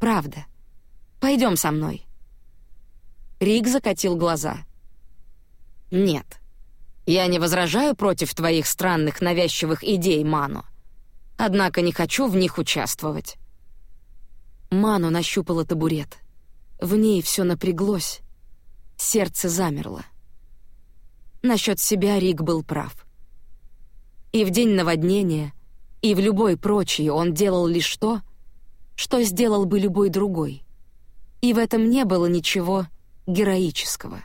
«Правда. Пойдем со мной». Рик закатил глаза. «Нет. Я не возражаю против твоих странных навязчивых идей, Мано однако не хочу в них участвовать. Ману нащупала табурет. В ней все напряглось. Сердце замерло. Насчет себя Рик был прав. И в день наводнения, и в любой прочий он делал лишь то, что сделал бы любой другой. И в этом не было ничего героического.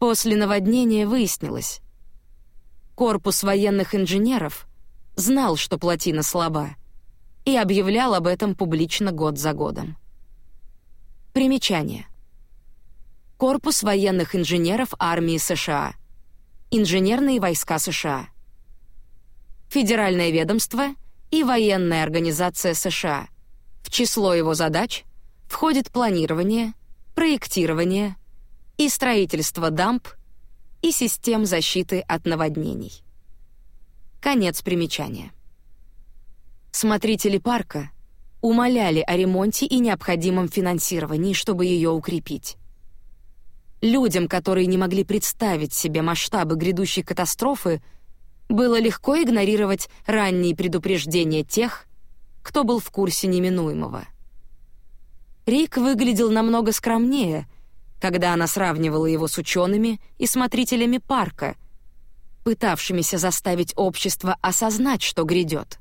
После наводнения выяснилось, корпус военных инженеров знал, что плотина слаба, и объявлял об этом публично год за годом. Примечание. Корпус военных инженеров армии США. Инженерные войска США. Федеральное ведомство и военная организация США. В число его задач входит планирование, проектирование и строительство дамб и систем защиты от наводнений. Конец примечания. Смотрители парка умоляли о ремонте и необходимом финансировании, чтобы ее укрепить. Людям, которые не могли представить себе масштабы грядущей катастрофы, было легко игнорировать ранние предупреждения тех, кто был в курсе неминуемого. Рик выглядел намного скромнее, когда она сравнивала его с учеными и смотрителями парка — пытавшимися заставить общество осознать, что грядет,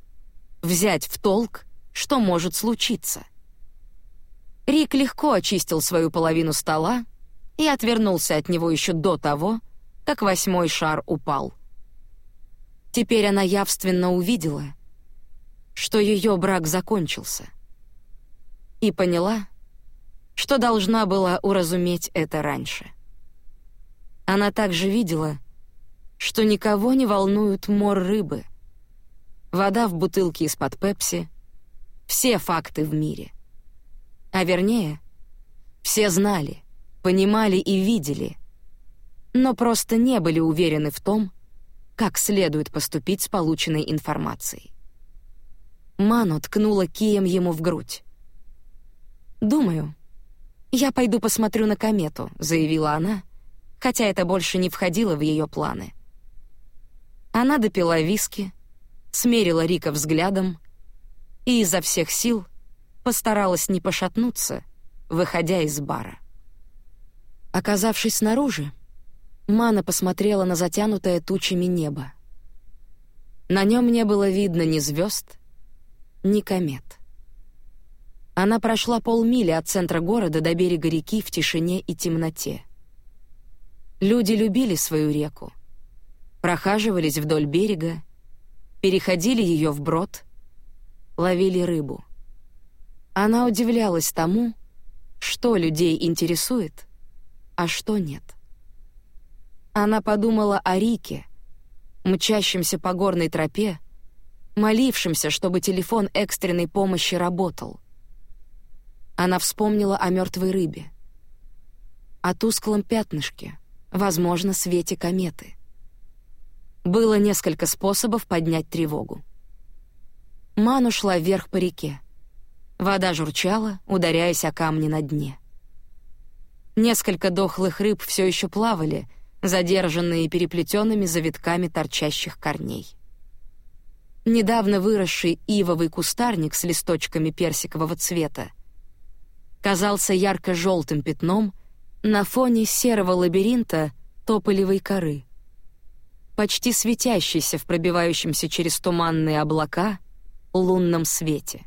взять в толк, что может случиться. Рик легко очистил свою половину стола и отвернулся от него еще до того, как восьмой шар упал. Теперь она явственно увидела, что ее брак закончился, и поняла, что должна была уразуметь это раньше. Она также видела, что никого не волнует мор рыбы. Вода в бутылке из-под пепси, все факты в мире. А вернее, все знали, понимали и видели, но просто не были уверены в том, как следует поступить с полученной информацией. Ману ткнула кием ему в грудь. «Думаю, я пойду посмотрю на комету», — заявила она, хотя это больше не входило в ее планы. Она допила виски, смерила Рика взглядом и изо всех сил постаралась не пошатнуться, выходя из бара. Оказавшись снаружи, Мана посмотрела на затянутое тучами небо. На нем не было видно ни звезд, ни комет. Она прошла полмили от центра города до берега реки в тишине и темноте. Люди любили свою реку, прохаживались вдоль берега, переходили ее вброд, ловили рыбу. Она удивлялась тому, что людей интересует, а что нет. Она подумала о Рике, мчащемся по горной тропе, молившемся, чтобы телефон экстренной помощи работал. Она вспомнила о мертвой рыбе, о тусклом пятнышке, возможно, свете кометы. Было несколько способов поднять тревогу. Ману шла вверх по реке. Вода журчала, ударяясь о камни на дне. Несколько дохлых рыб все еще плавали, задержанные переплетенными завитками торчащих корней. Недавно выросший ивовый кустарник с листочками персикового цвета казался ярко-желтым пятном на фоне серого лабиринта тополевой коры, почти светящийся в пробивающемся через туманные облака лунном свете.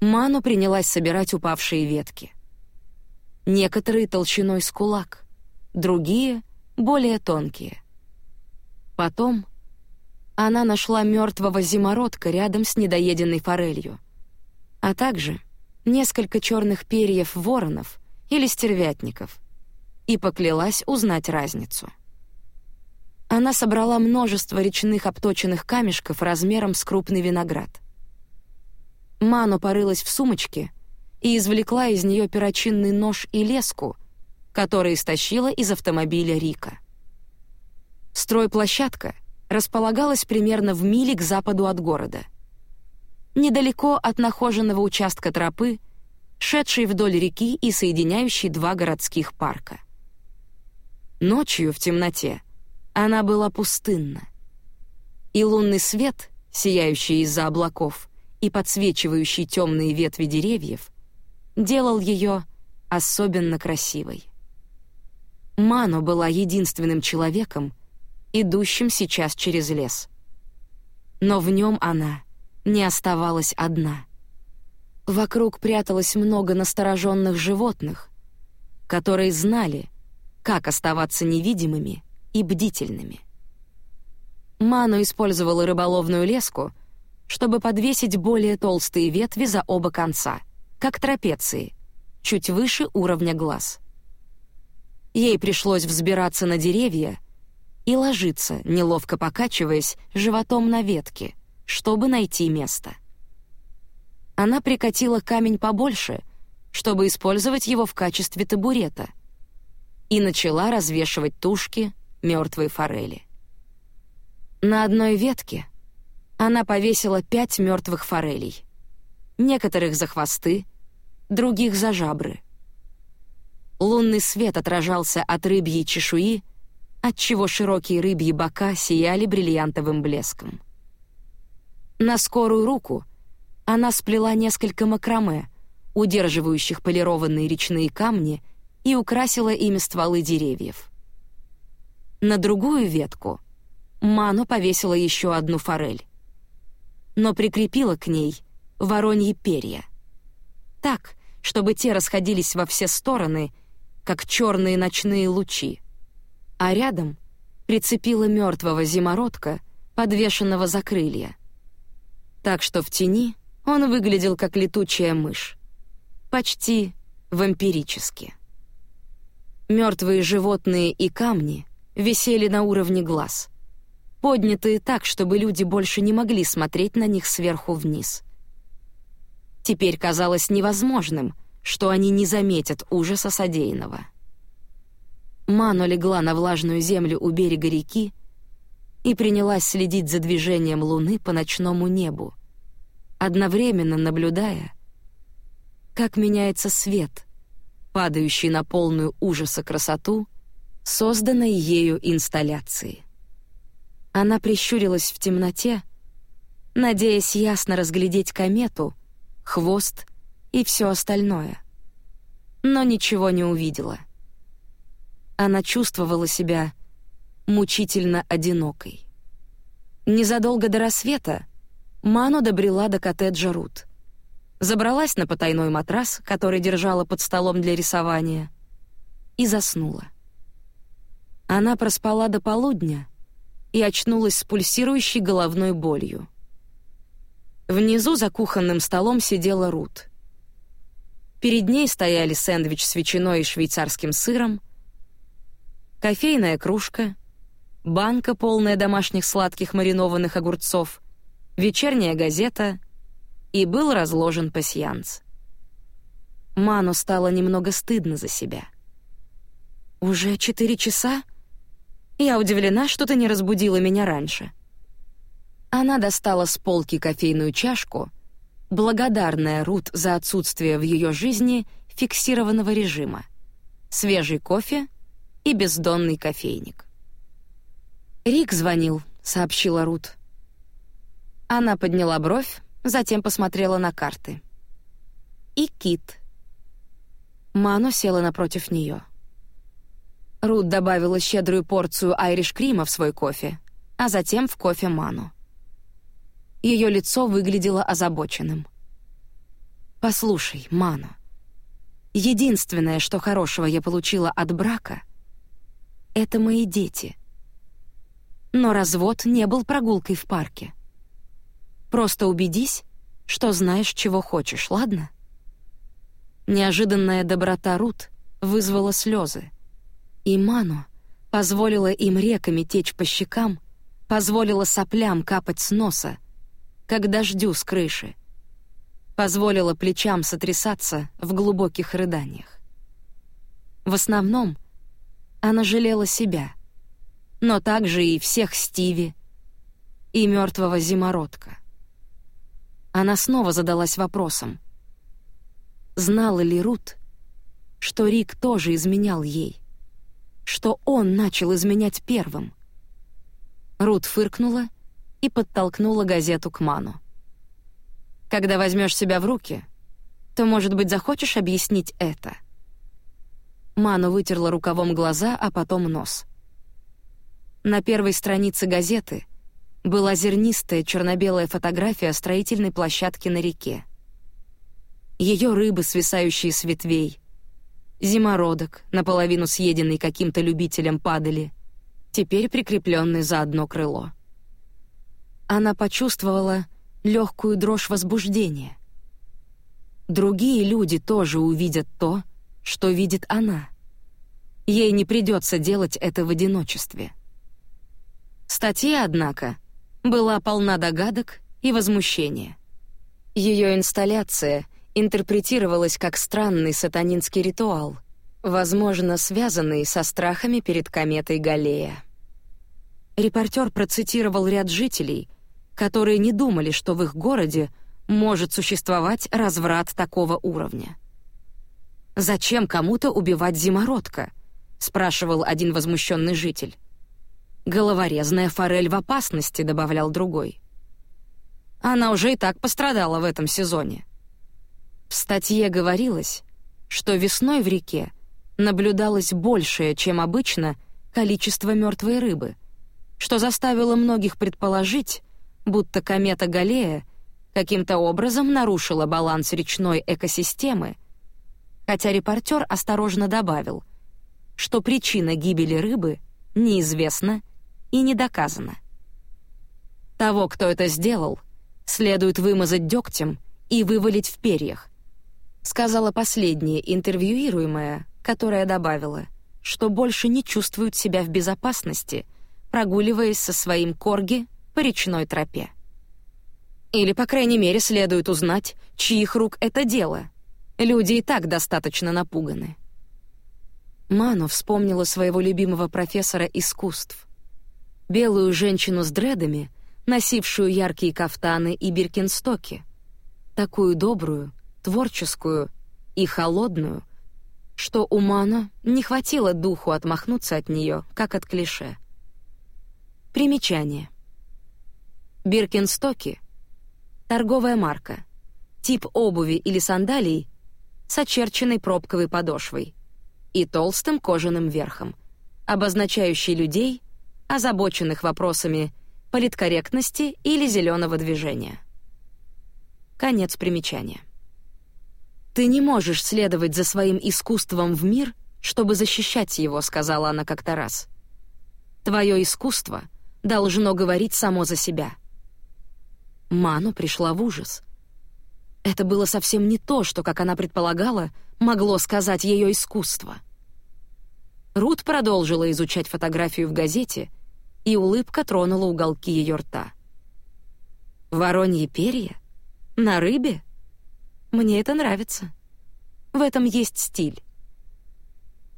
Ману принялась собирать упавшие ветки. Некоторые толщиной с кулак, другие — более тонкие. Потом она нашла мертвого зимородка рядом с недоеденной форелью, а также несколько черных перьев воронов или стервятников и поклялась узнать разницу. Она собрала множество речных обточенных камешков размером с крупный виноград — Ману порылась в сумочке и извлекла из нее перочинный нож и леску, которые стащила из автомобиля Рика. Стройплощадка располагалась примерно в миле к западу от города. Недалеко от нахоженного участка тропы, шедшей вдоль реки и соединяющей два городских парка. Ночью в темноте она была пустынна. И лунный свет, сияющий из-за облаков, и подсвечивающий темные ветви деревьев, делал ее особенно красивой. Мано была единственным человеком, идущим сейчас через лес. Но в нем она не оставалась одна. Вокруг пряталось много настороженных животных, которые знали, как оставаться невидимыми и бдительными. Ману использовала рыболовную леску — чтобы подвесить более толстые ветви за оба конца, как трапеции, чуть выше уровня глаз. Ей пришлось взбираться на деревья и ложиться, неловко покачиваясь животом на ветке, чтобы найти место. Она прикатила камень побольше, чтобы использовать его в качестве табурета, и начала развешивать тушки мертвой форели. На одной ветке она повесила пять мертвых форелей. Некоторых за хвосты, других за жабры. Лунный свет отражался от рыбьей чешуи, отчего широкие рыбьи бока сияли бриллиантовым блеском. На скорую руку она сплела несколько макраме, удерживающих полированные речные камни, и украсила ими стволы деревьев. На другую ветку Ману повесила еще одну форель но прикрепила к ней вороньи перья. Так, чтобы те расходились во все стороны, как черные ночные лучи. А рядом прицепила мертвого зимородка, подвешенного за крылья. Так что в тени он выглядел как летучая мышь. Почти вампирически. Мертвые животные и камни висели на уровне глаз — поднятые так, чтобы люди больше не могли смотреть на них сверху вниз. Теперь казалось невозможным, что они не заметят ужаса содеянного. Мано легла на влажную землю у берега реки и принялась следить за движением луны по ночному небу, одновременно наблюдая, как меняется свет, падающий на полную ужаса красоту созданной ею инсталляции. Она прищурилась в темноте, надеясь ясно разглядеть комету, хвост и все остальное. Но ничего не увидела. Она чувствовала себя мучительно одинокой. Незадолго до рассвета Ману добрела до коттеджа Рут. Забралась на потайной матрас, который держала под столом для рисования, и заснула. Она проспала до полудня и очнулась с пульсирующей головной болью. Внизу за кухонным столом сидела Рут. Перед ней стояли сэндвич с ветчиной и швейцарским сыром, кофейная кружка, банка, полная домашних сладких маринованных огурцов, вечерняя газета и был разложен пасьянс. Ману стало немного стыдно за себя. «Уже четыре часа? Я удивлена, что ты не разбудила меня раньше». Она достала с полки кофейную чашку, благодарная Рут за отсутствие в ее жизни фиксированного режима, свежий кофе и бездонный кофейник. «Рик звонил», — сообщила Рут. Она подняла бровь, затем посмотрела на карты. «И Кит». Мано села напротив нее. Рут добавила щедрую порцию айриш-крима в свой кофе, а затем в кофе Ману. Ее лицо выглядело озабоченным. «Послушай, Мано, единственное, что хорошего я получила от брака, — это мои дети. Но развод не был прогулкой в парке. Просто убедись, что знаешь, чего хочешь, ладно?» Неожиданная доброта Рут вызвала слезы, и Мано позволила им реками течь по щекам, позволила соплям капать с носа, как дождю с крыши. Позволила плечам сотрясаться в глубоких рыданиях. В основном она жалела себя, но также и всех Стиви, и мертвого зимородка. Она снова задалась вопросом. Знала ли Рут, что Рик тоже изменял ей? Что он начал изменять первым? Рут фыркнула и подтолкнула газету к Ману. «Когда возьмешь себя в руки, то, может быть, захочешь объяснить это?» Ману вытерла рукавом глаза, а потом нос. На первой странице газеты была зернистая черно-белая фотография строительной площадки на реке. Ее рыбы, свисающие с ветвей, зимородок, наполовину съеденный каким-то любителем падали, теперь прикрепленный за одно крыло. Она почувствовала легкую дрожь возбуждения. Другие люди тоже увидят то, что видит она. Ей не придется делать это в одиночестве. Статья, однако, была полна догадок и возмущения. Ее инсталляция интерпретировалась как странный сатанинский ритуал, возможно, связанный со страхами перед кометой Галлея. Репортер процитировал ряд жителей — которые не думали, что в их городе может существовать разврат такого уровня. «Зачем кому-то убивать зимородка?» — спрашивал один возмущенный житель. «Головорезная форель в опасности», — добавлял другой. «Она уже и так пострадала в этом сезоне». В статье говорилось, что весной в реке наблюдалось большее, чем обычно, количество мертвой рыбы, что заставило многих предположить, будто комета Галлея каким-то образом нарушила баланс речной экосистемы, хотя репортер осторожно добавил, что причина гибели рыбы неизвестна и не доказана. Того, кто это сделал, следует вымазать дегтем и вывалить в перьях, сказала последняя интервьюируемая, которая добавила, что больше не чувствует себя в безопасности, прогуливаясь со своим корги по речной тропе. Или, по крайней мере, следует узнать, чьих рук это дело. Люди и так достаточно напуганы. Мано вспомнила своего любимого профессора искусств. Белую женщину с дредами, носившую яркие кафтаны и биркинстоки. Такую добрую, творческую и холодную, что у Мано не хватило духу отмахнуться от нее, как от клише. Примечание. Биркинстоки — торговая марка, тип обуви или сандалий с очерченной пробковой подошвой и толстым кожаным верхом, обозначающий людей, озабоченных вопросами политкорректности или зеленого движения. Конец примечания. «Ты не можешь следовать за своим искусством в мир, чтобы защищать его», — сказала она как-то раз. «Твое искусство должно говорить само за себя». Ману пришла в ужас. Это было совсем не то, что, как она предполагала, могло сказать ее искусство. Рут продолжила изучать фотографию в газете, и улыбка тронула уголки ее рта. «Вороньи перья? На рыбе? Мне это нравится. В этом есть стиль».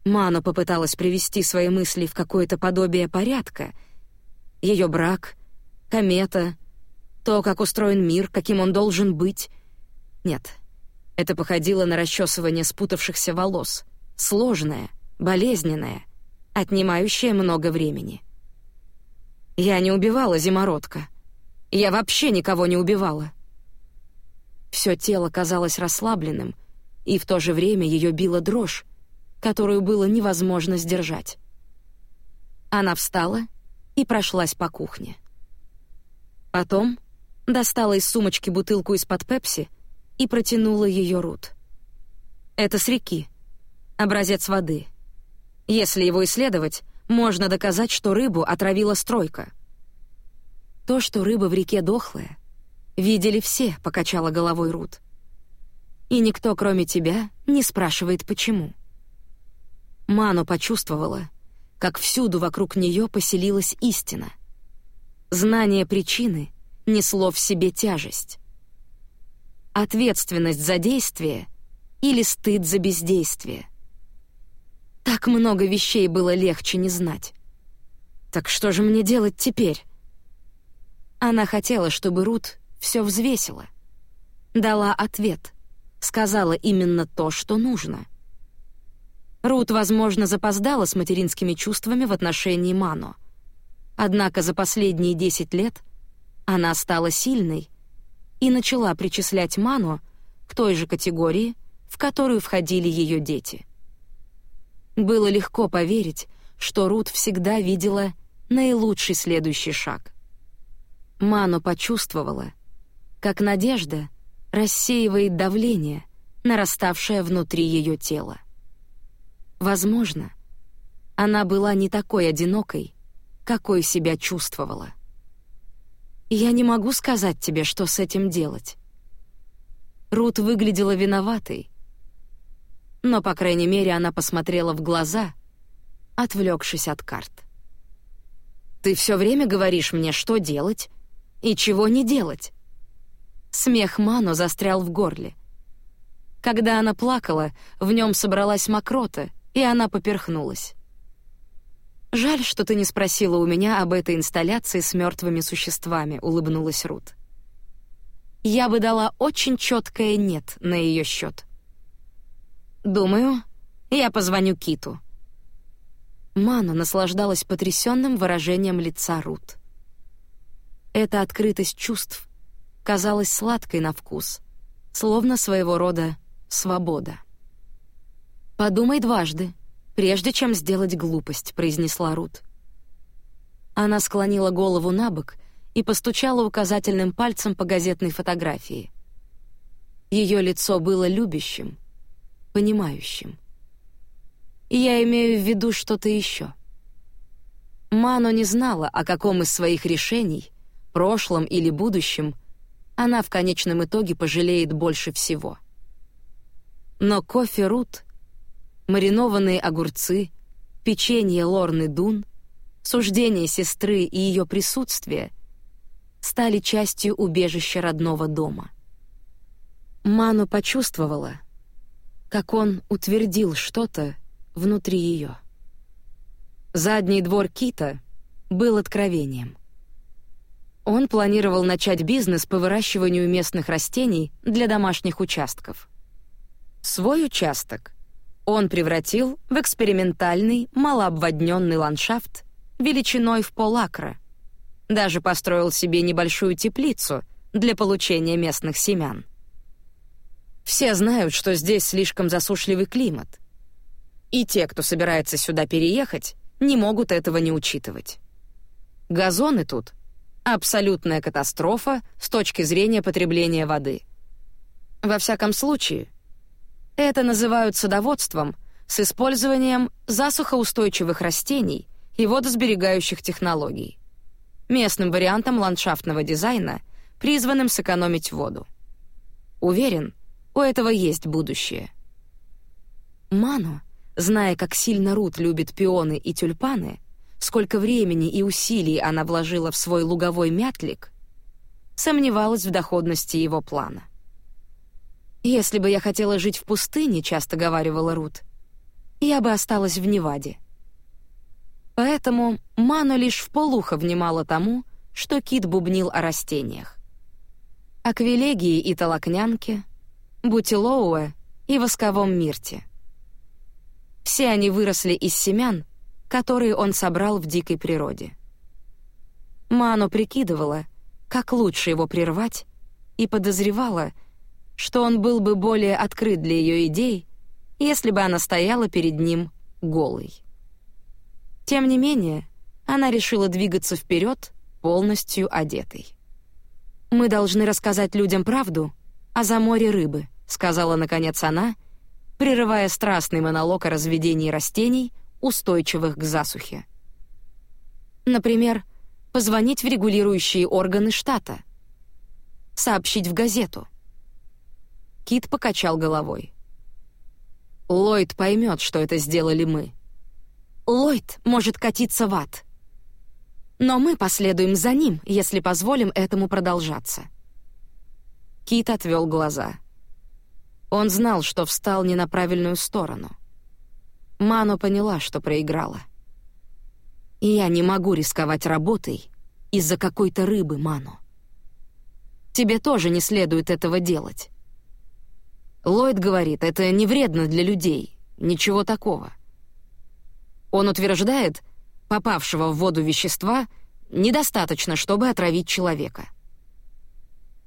Ману попыталась привести свои мысли в какое-то подобие порядка. Ее брак, комета, то, как устроен мир, каким он должен быть. Нет, это походило на расчесывание спутавшихся волос, сложное, болезненное, отнимающее много времени. Я не убивала зимородка. Я вообще никого не убивала. Все тело казалось расслабленным, и в то же время ее била дрожь, которую было невозможно сдержать. Она встала и прошлась по кухне. Потом достала из сумочки бутылку из-под пепси и протянула ее Рут. Это с реки. Образец воды. Если его исследовать, можно доказать, что рыбу отравила стройка. То, что рыба в реке дохлая, видели все, покачала головой Рут. И никто, кроме тебя, не спрашивает почему. Ману почувствовала, как всюду вокруг нее поселилась истина. Знание причины несло в себе тяжесть. Ответственность за действие или стыд за бездействие. Так много вещей было легче не знать. Так что же мне делать теперь? Она хотела, чтобы Рут все взвесила. Дала ответ. Сказала именно то, что нужно. Рут, возможно, запоздала с материнскими чувствами в отношении Мано. Однако за последние десять лет — она стала сильной и начала причислять Ману к той же категории, в которую входили ее дети. Было легко поверить, что Рут всегда видела наилучший следующий шаг. Ману почувствовала, как надежда рассеивает давление, нараставшее внутри ее тела. Возможно, она была не такой одинокой, какой себя чувствовала. Я не могу сказать тебе, что с этим делать. Рут выглядела виноватой, но, по крайней мере, она посмотрела в глаза, отвлекшись от карт. «Ты все время говоришь мне, что делать и чего не делать». Смех Ману застрял в горле. Когда она плакала, в нем собралась мокрота, и она поперхнулась. «Жаль, что ты не спросила у меня об этой инсталляции с мертвыми существами», — улыбнулась Рут. «Я бы дала очень четкое «нет» на ее счет. «Думаю, я позвоню Киту». Ману наслаждалась потрясенным выражением лица Рут. Эта открытость чувств казалась сладкой на вкус, словно своего рода свобода. «Подумай дважды», прежде чем сделать глупость», — произнесла Рут. Она склонила голову на бок и постучала указательным пальцем по газетной фотографии. Ее лицо было любящим, понимающим. И я имею в виду что-то еще. Мано не знала, о каком из своих решений, прошлом или будущем, она в конечном итоге пожалеет больше всего. Но кофе Рут маринованные огурцы, печенье Лорны Дун, суждение сестры и ее присутствие стали частью убежища родного дома. Ману почувствовала, как он утвердил что-то, внутри ее. Задний двор Кита был откровением. Он планировал начать бизнес по выращиванию местных растений для домашних участков. Свой участок он превратил в экспериментальный малообводненный ландшафт величиной в полакра. Даже построил себе небольшую теплицу для получения местных семян. Все знают, что здесь слишком засушливый климат. И те, кто собирается сюда переехать, не могут этого не учитывать. Газоны тут — абсолютная катастрофа с точки зрения потребления воды. Во всяком случае, это называют садоводством с использованием засухоустойчивых растений и водосберегающих технологий. Местным вариантом ландшафтного дизайна, призванным сэкономить воду. Уверен, у этого есть будущее. Ману, зная, как сильно Рут любит пионы и тюльпаны, сколько времени и усилий она вложила в свой луговой мятлик, сомневалась в доходности его плана. «Если бы я хотела жить в пустыне», — часто говаривала Рут, — «я бы осталась в Неваде». Поэтому Ману лишь вполуха внимала тому, что Кит бубнил о растениях. Аквилегии и толокнянке, бутилоуэ и восковом мирте. Все они выросли из семян, которые он собрал в дикой природе. Ману прикидывала, как лучше его прервать, и подозревала, что он был бы более открыт для ее идей, если бы она стояла перед ним голой. Тем не менее, она решила двигаться вперед, полностью одетой. «Мы должны рассказать людям правду о заморе рыбы», сказала наконец она, прерывая страстный монолог о разведении растений, устойчивых к засухе. Например, позвонить в регулирующие органы штата, сообщить в газету. Кит покачал головой. Ллойд поймет, что это сделали мы. Ллойд может катиться в ад. Но мы последуем за ним, если позволим этому продолжаться. Кит отвел глаза. Он знал, что встал не на правильную сторону. Ману поняла, что проиграла. И я не могу рисковать работой из-за какой-то рыбы, Ману. Тебе тоже не следует этого делать. Ллойд говорит, это не вредно для людей, ничего такого. Он утверждает, попавшего в воду вещества недостаточно, чтобы отравить человека.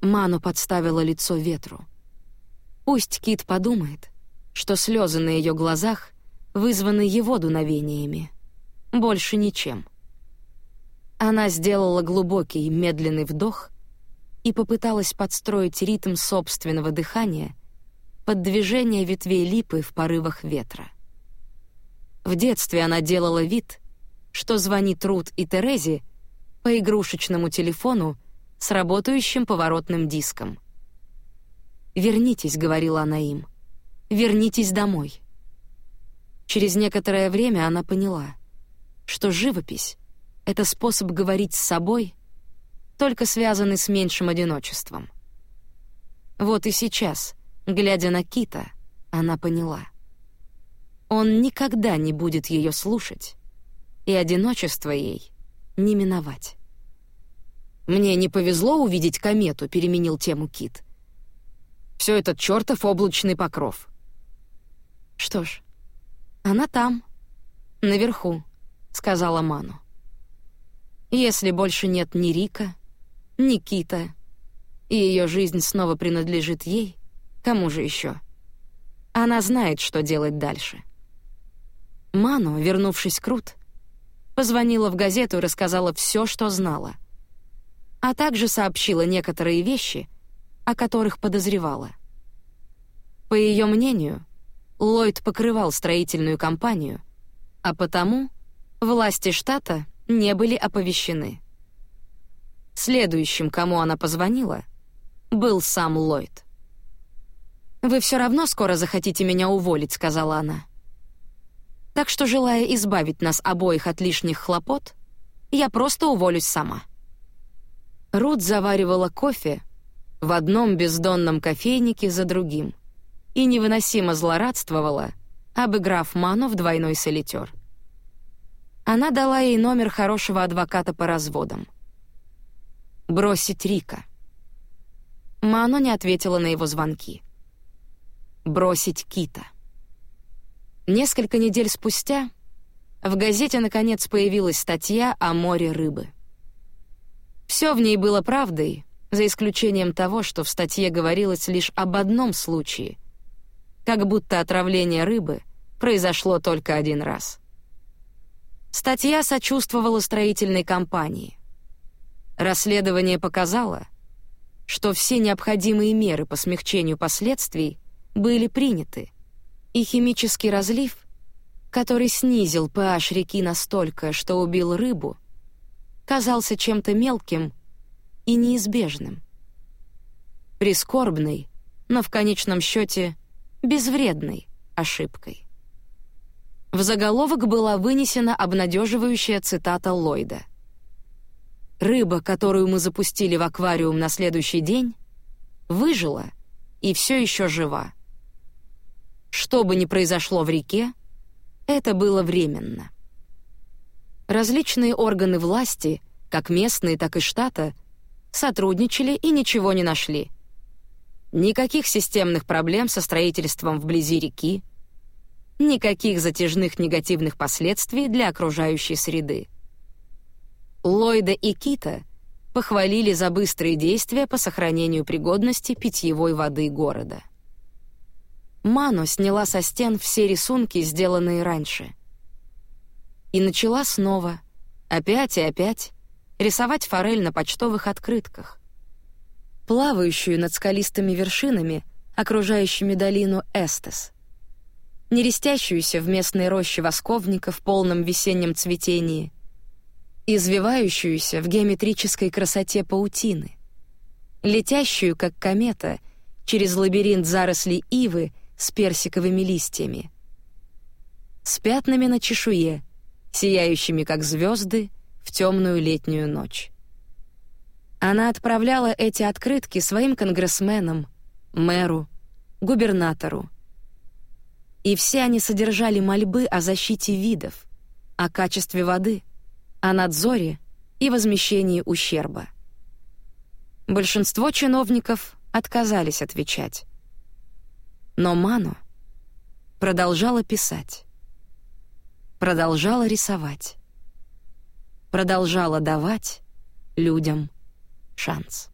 Ману подставила лицо ветру. Пусть Кит подумает, что слезы на ее глазах вызваны его дуновениями. Больше ничем. Она сделала глубокий, медленный вдох и попыталась подстроить ритм собственного дыхания под движение ветвей липы в порывах ветра. В детстве она делала вид, что звонит Рут и Терезе по игрушечному телефону с работающим поворотным диском — «Вернитесь», — говорила она им. «Вернитесь домой». Через некоторое время она поняла, что живопись — это способ говорить с собой, только связанный с меньшим одиночеством. Вот и сейчас, глядя на Кита, она поняла. Он никогда не будет ее слушать, и одиночество ей не миновать. «Мне не повезло увидеть комету», — переменил тему Кит. Все этот чертов облачный покров. Что ж, она там, наверху, сказала Ману. Если больше нет ни Рика, ни Кита, и ее жизнь снова принадлежит ей, кому же еще? Она знает, что делать дальше. Ману, вернувшись к Рут, позвонила в газету и рассказала все, что знала, а также сообщила некоторые вещи, о которых подозревала. По ее мнению, Ллойд покрывал строительную компанию, а потому власти штата не были оповещены. Следующим, кому она позвонила, был сам Ллойд. «Вы все равно скоро захотите меня уволить», — сказала она. «Так что, желая избавить нас обоих от лишних хлопот, я просто уволюсь сама». Рут заваривала кофе в одном бездонном кофейнике за другим и невыносимо злорадствовала, обыграв Ману в двойной солитер. Она дала ей номер хорошего адвоката по разводам. «Бросить Рика». Мано не ответила на его звонки. «Бросить Кита». Несколько недель спустя в газете, наконец, появилась статья о море рыбы. Все в ней было правдой, за исключением того, что в статье говорилось лишь об одном случае, как будто отравление рыбы произошло только один раз. Статья сочувствовала строительной компании. Расследование показало, что все необходимые меры по смягчению последствий были приняты, и химический разлив, который снизил pH реки настолько, что убил рыбу, казался чем-то мелким и неизбежным. Прискорбной, но в конечном счете безвредной ошибкой. В заголовок была вынесена обнадеживающая цитата Ллойда. «Рыба, которую мы запустили в аквариум на следующий день, выжила и все еще жива. Что бы ни произошло в реке, это было временно. Различные органы власти, как местные, так и штата, сотрудничали и ничего не нашли. Никаких системных проблем со строительством вблизи реки, никаких затяжных негативных последствий для окружающей среды. Ллойда и Кита похвалили за быстрые действия по сохранению пригодности питьевой воды города. Мано сняла со стен все рисунки, сделанные раньше. И начала снова, опять и опять, рисовать форель на почтовых открытках. Плавающую над скалистыми вершинами, окружающими долину Эстес. Нерестящуюся в местной роще восковника в полном весеннем цветении. Извивающуюся в геометрической красоте паутины. Летящую, как комета, через лабиринт зарослей ивы — с персиковыми листьями. С пятнами на чешуе, сияющими как звезды в темную летнюю ночь. Она отправляла эти открытки своим конгрессменам, мэру, губернатору. И все они содержали мольбы о защите видов, о качестве воды, о надзоре и возмещении ущерба. Большинство чиновников отказались отвечать. Но Мано продолжала писать, продолжала рисовать, продолжала давать людям шанс.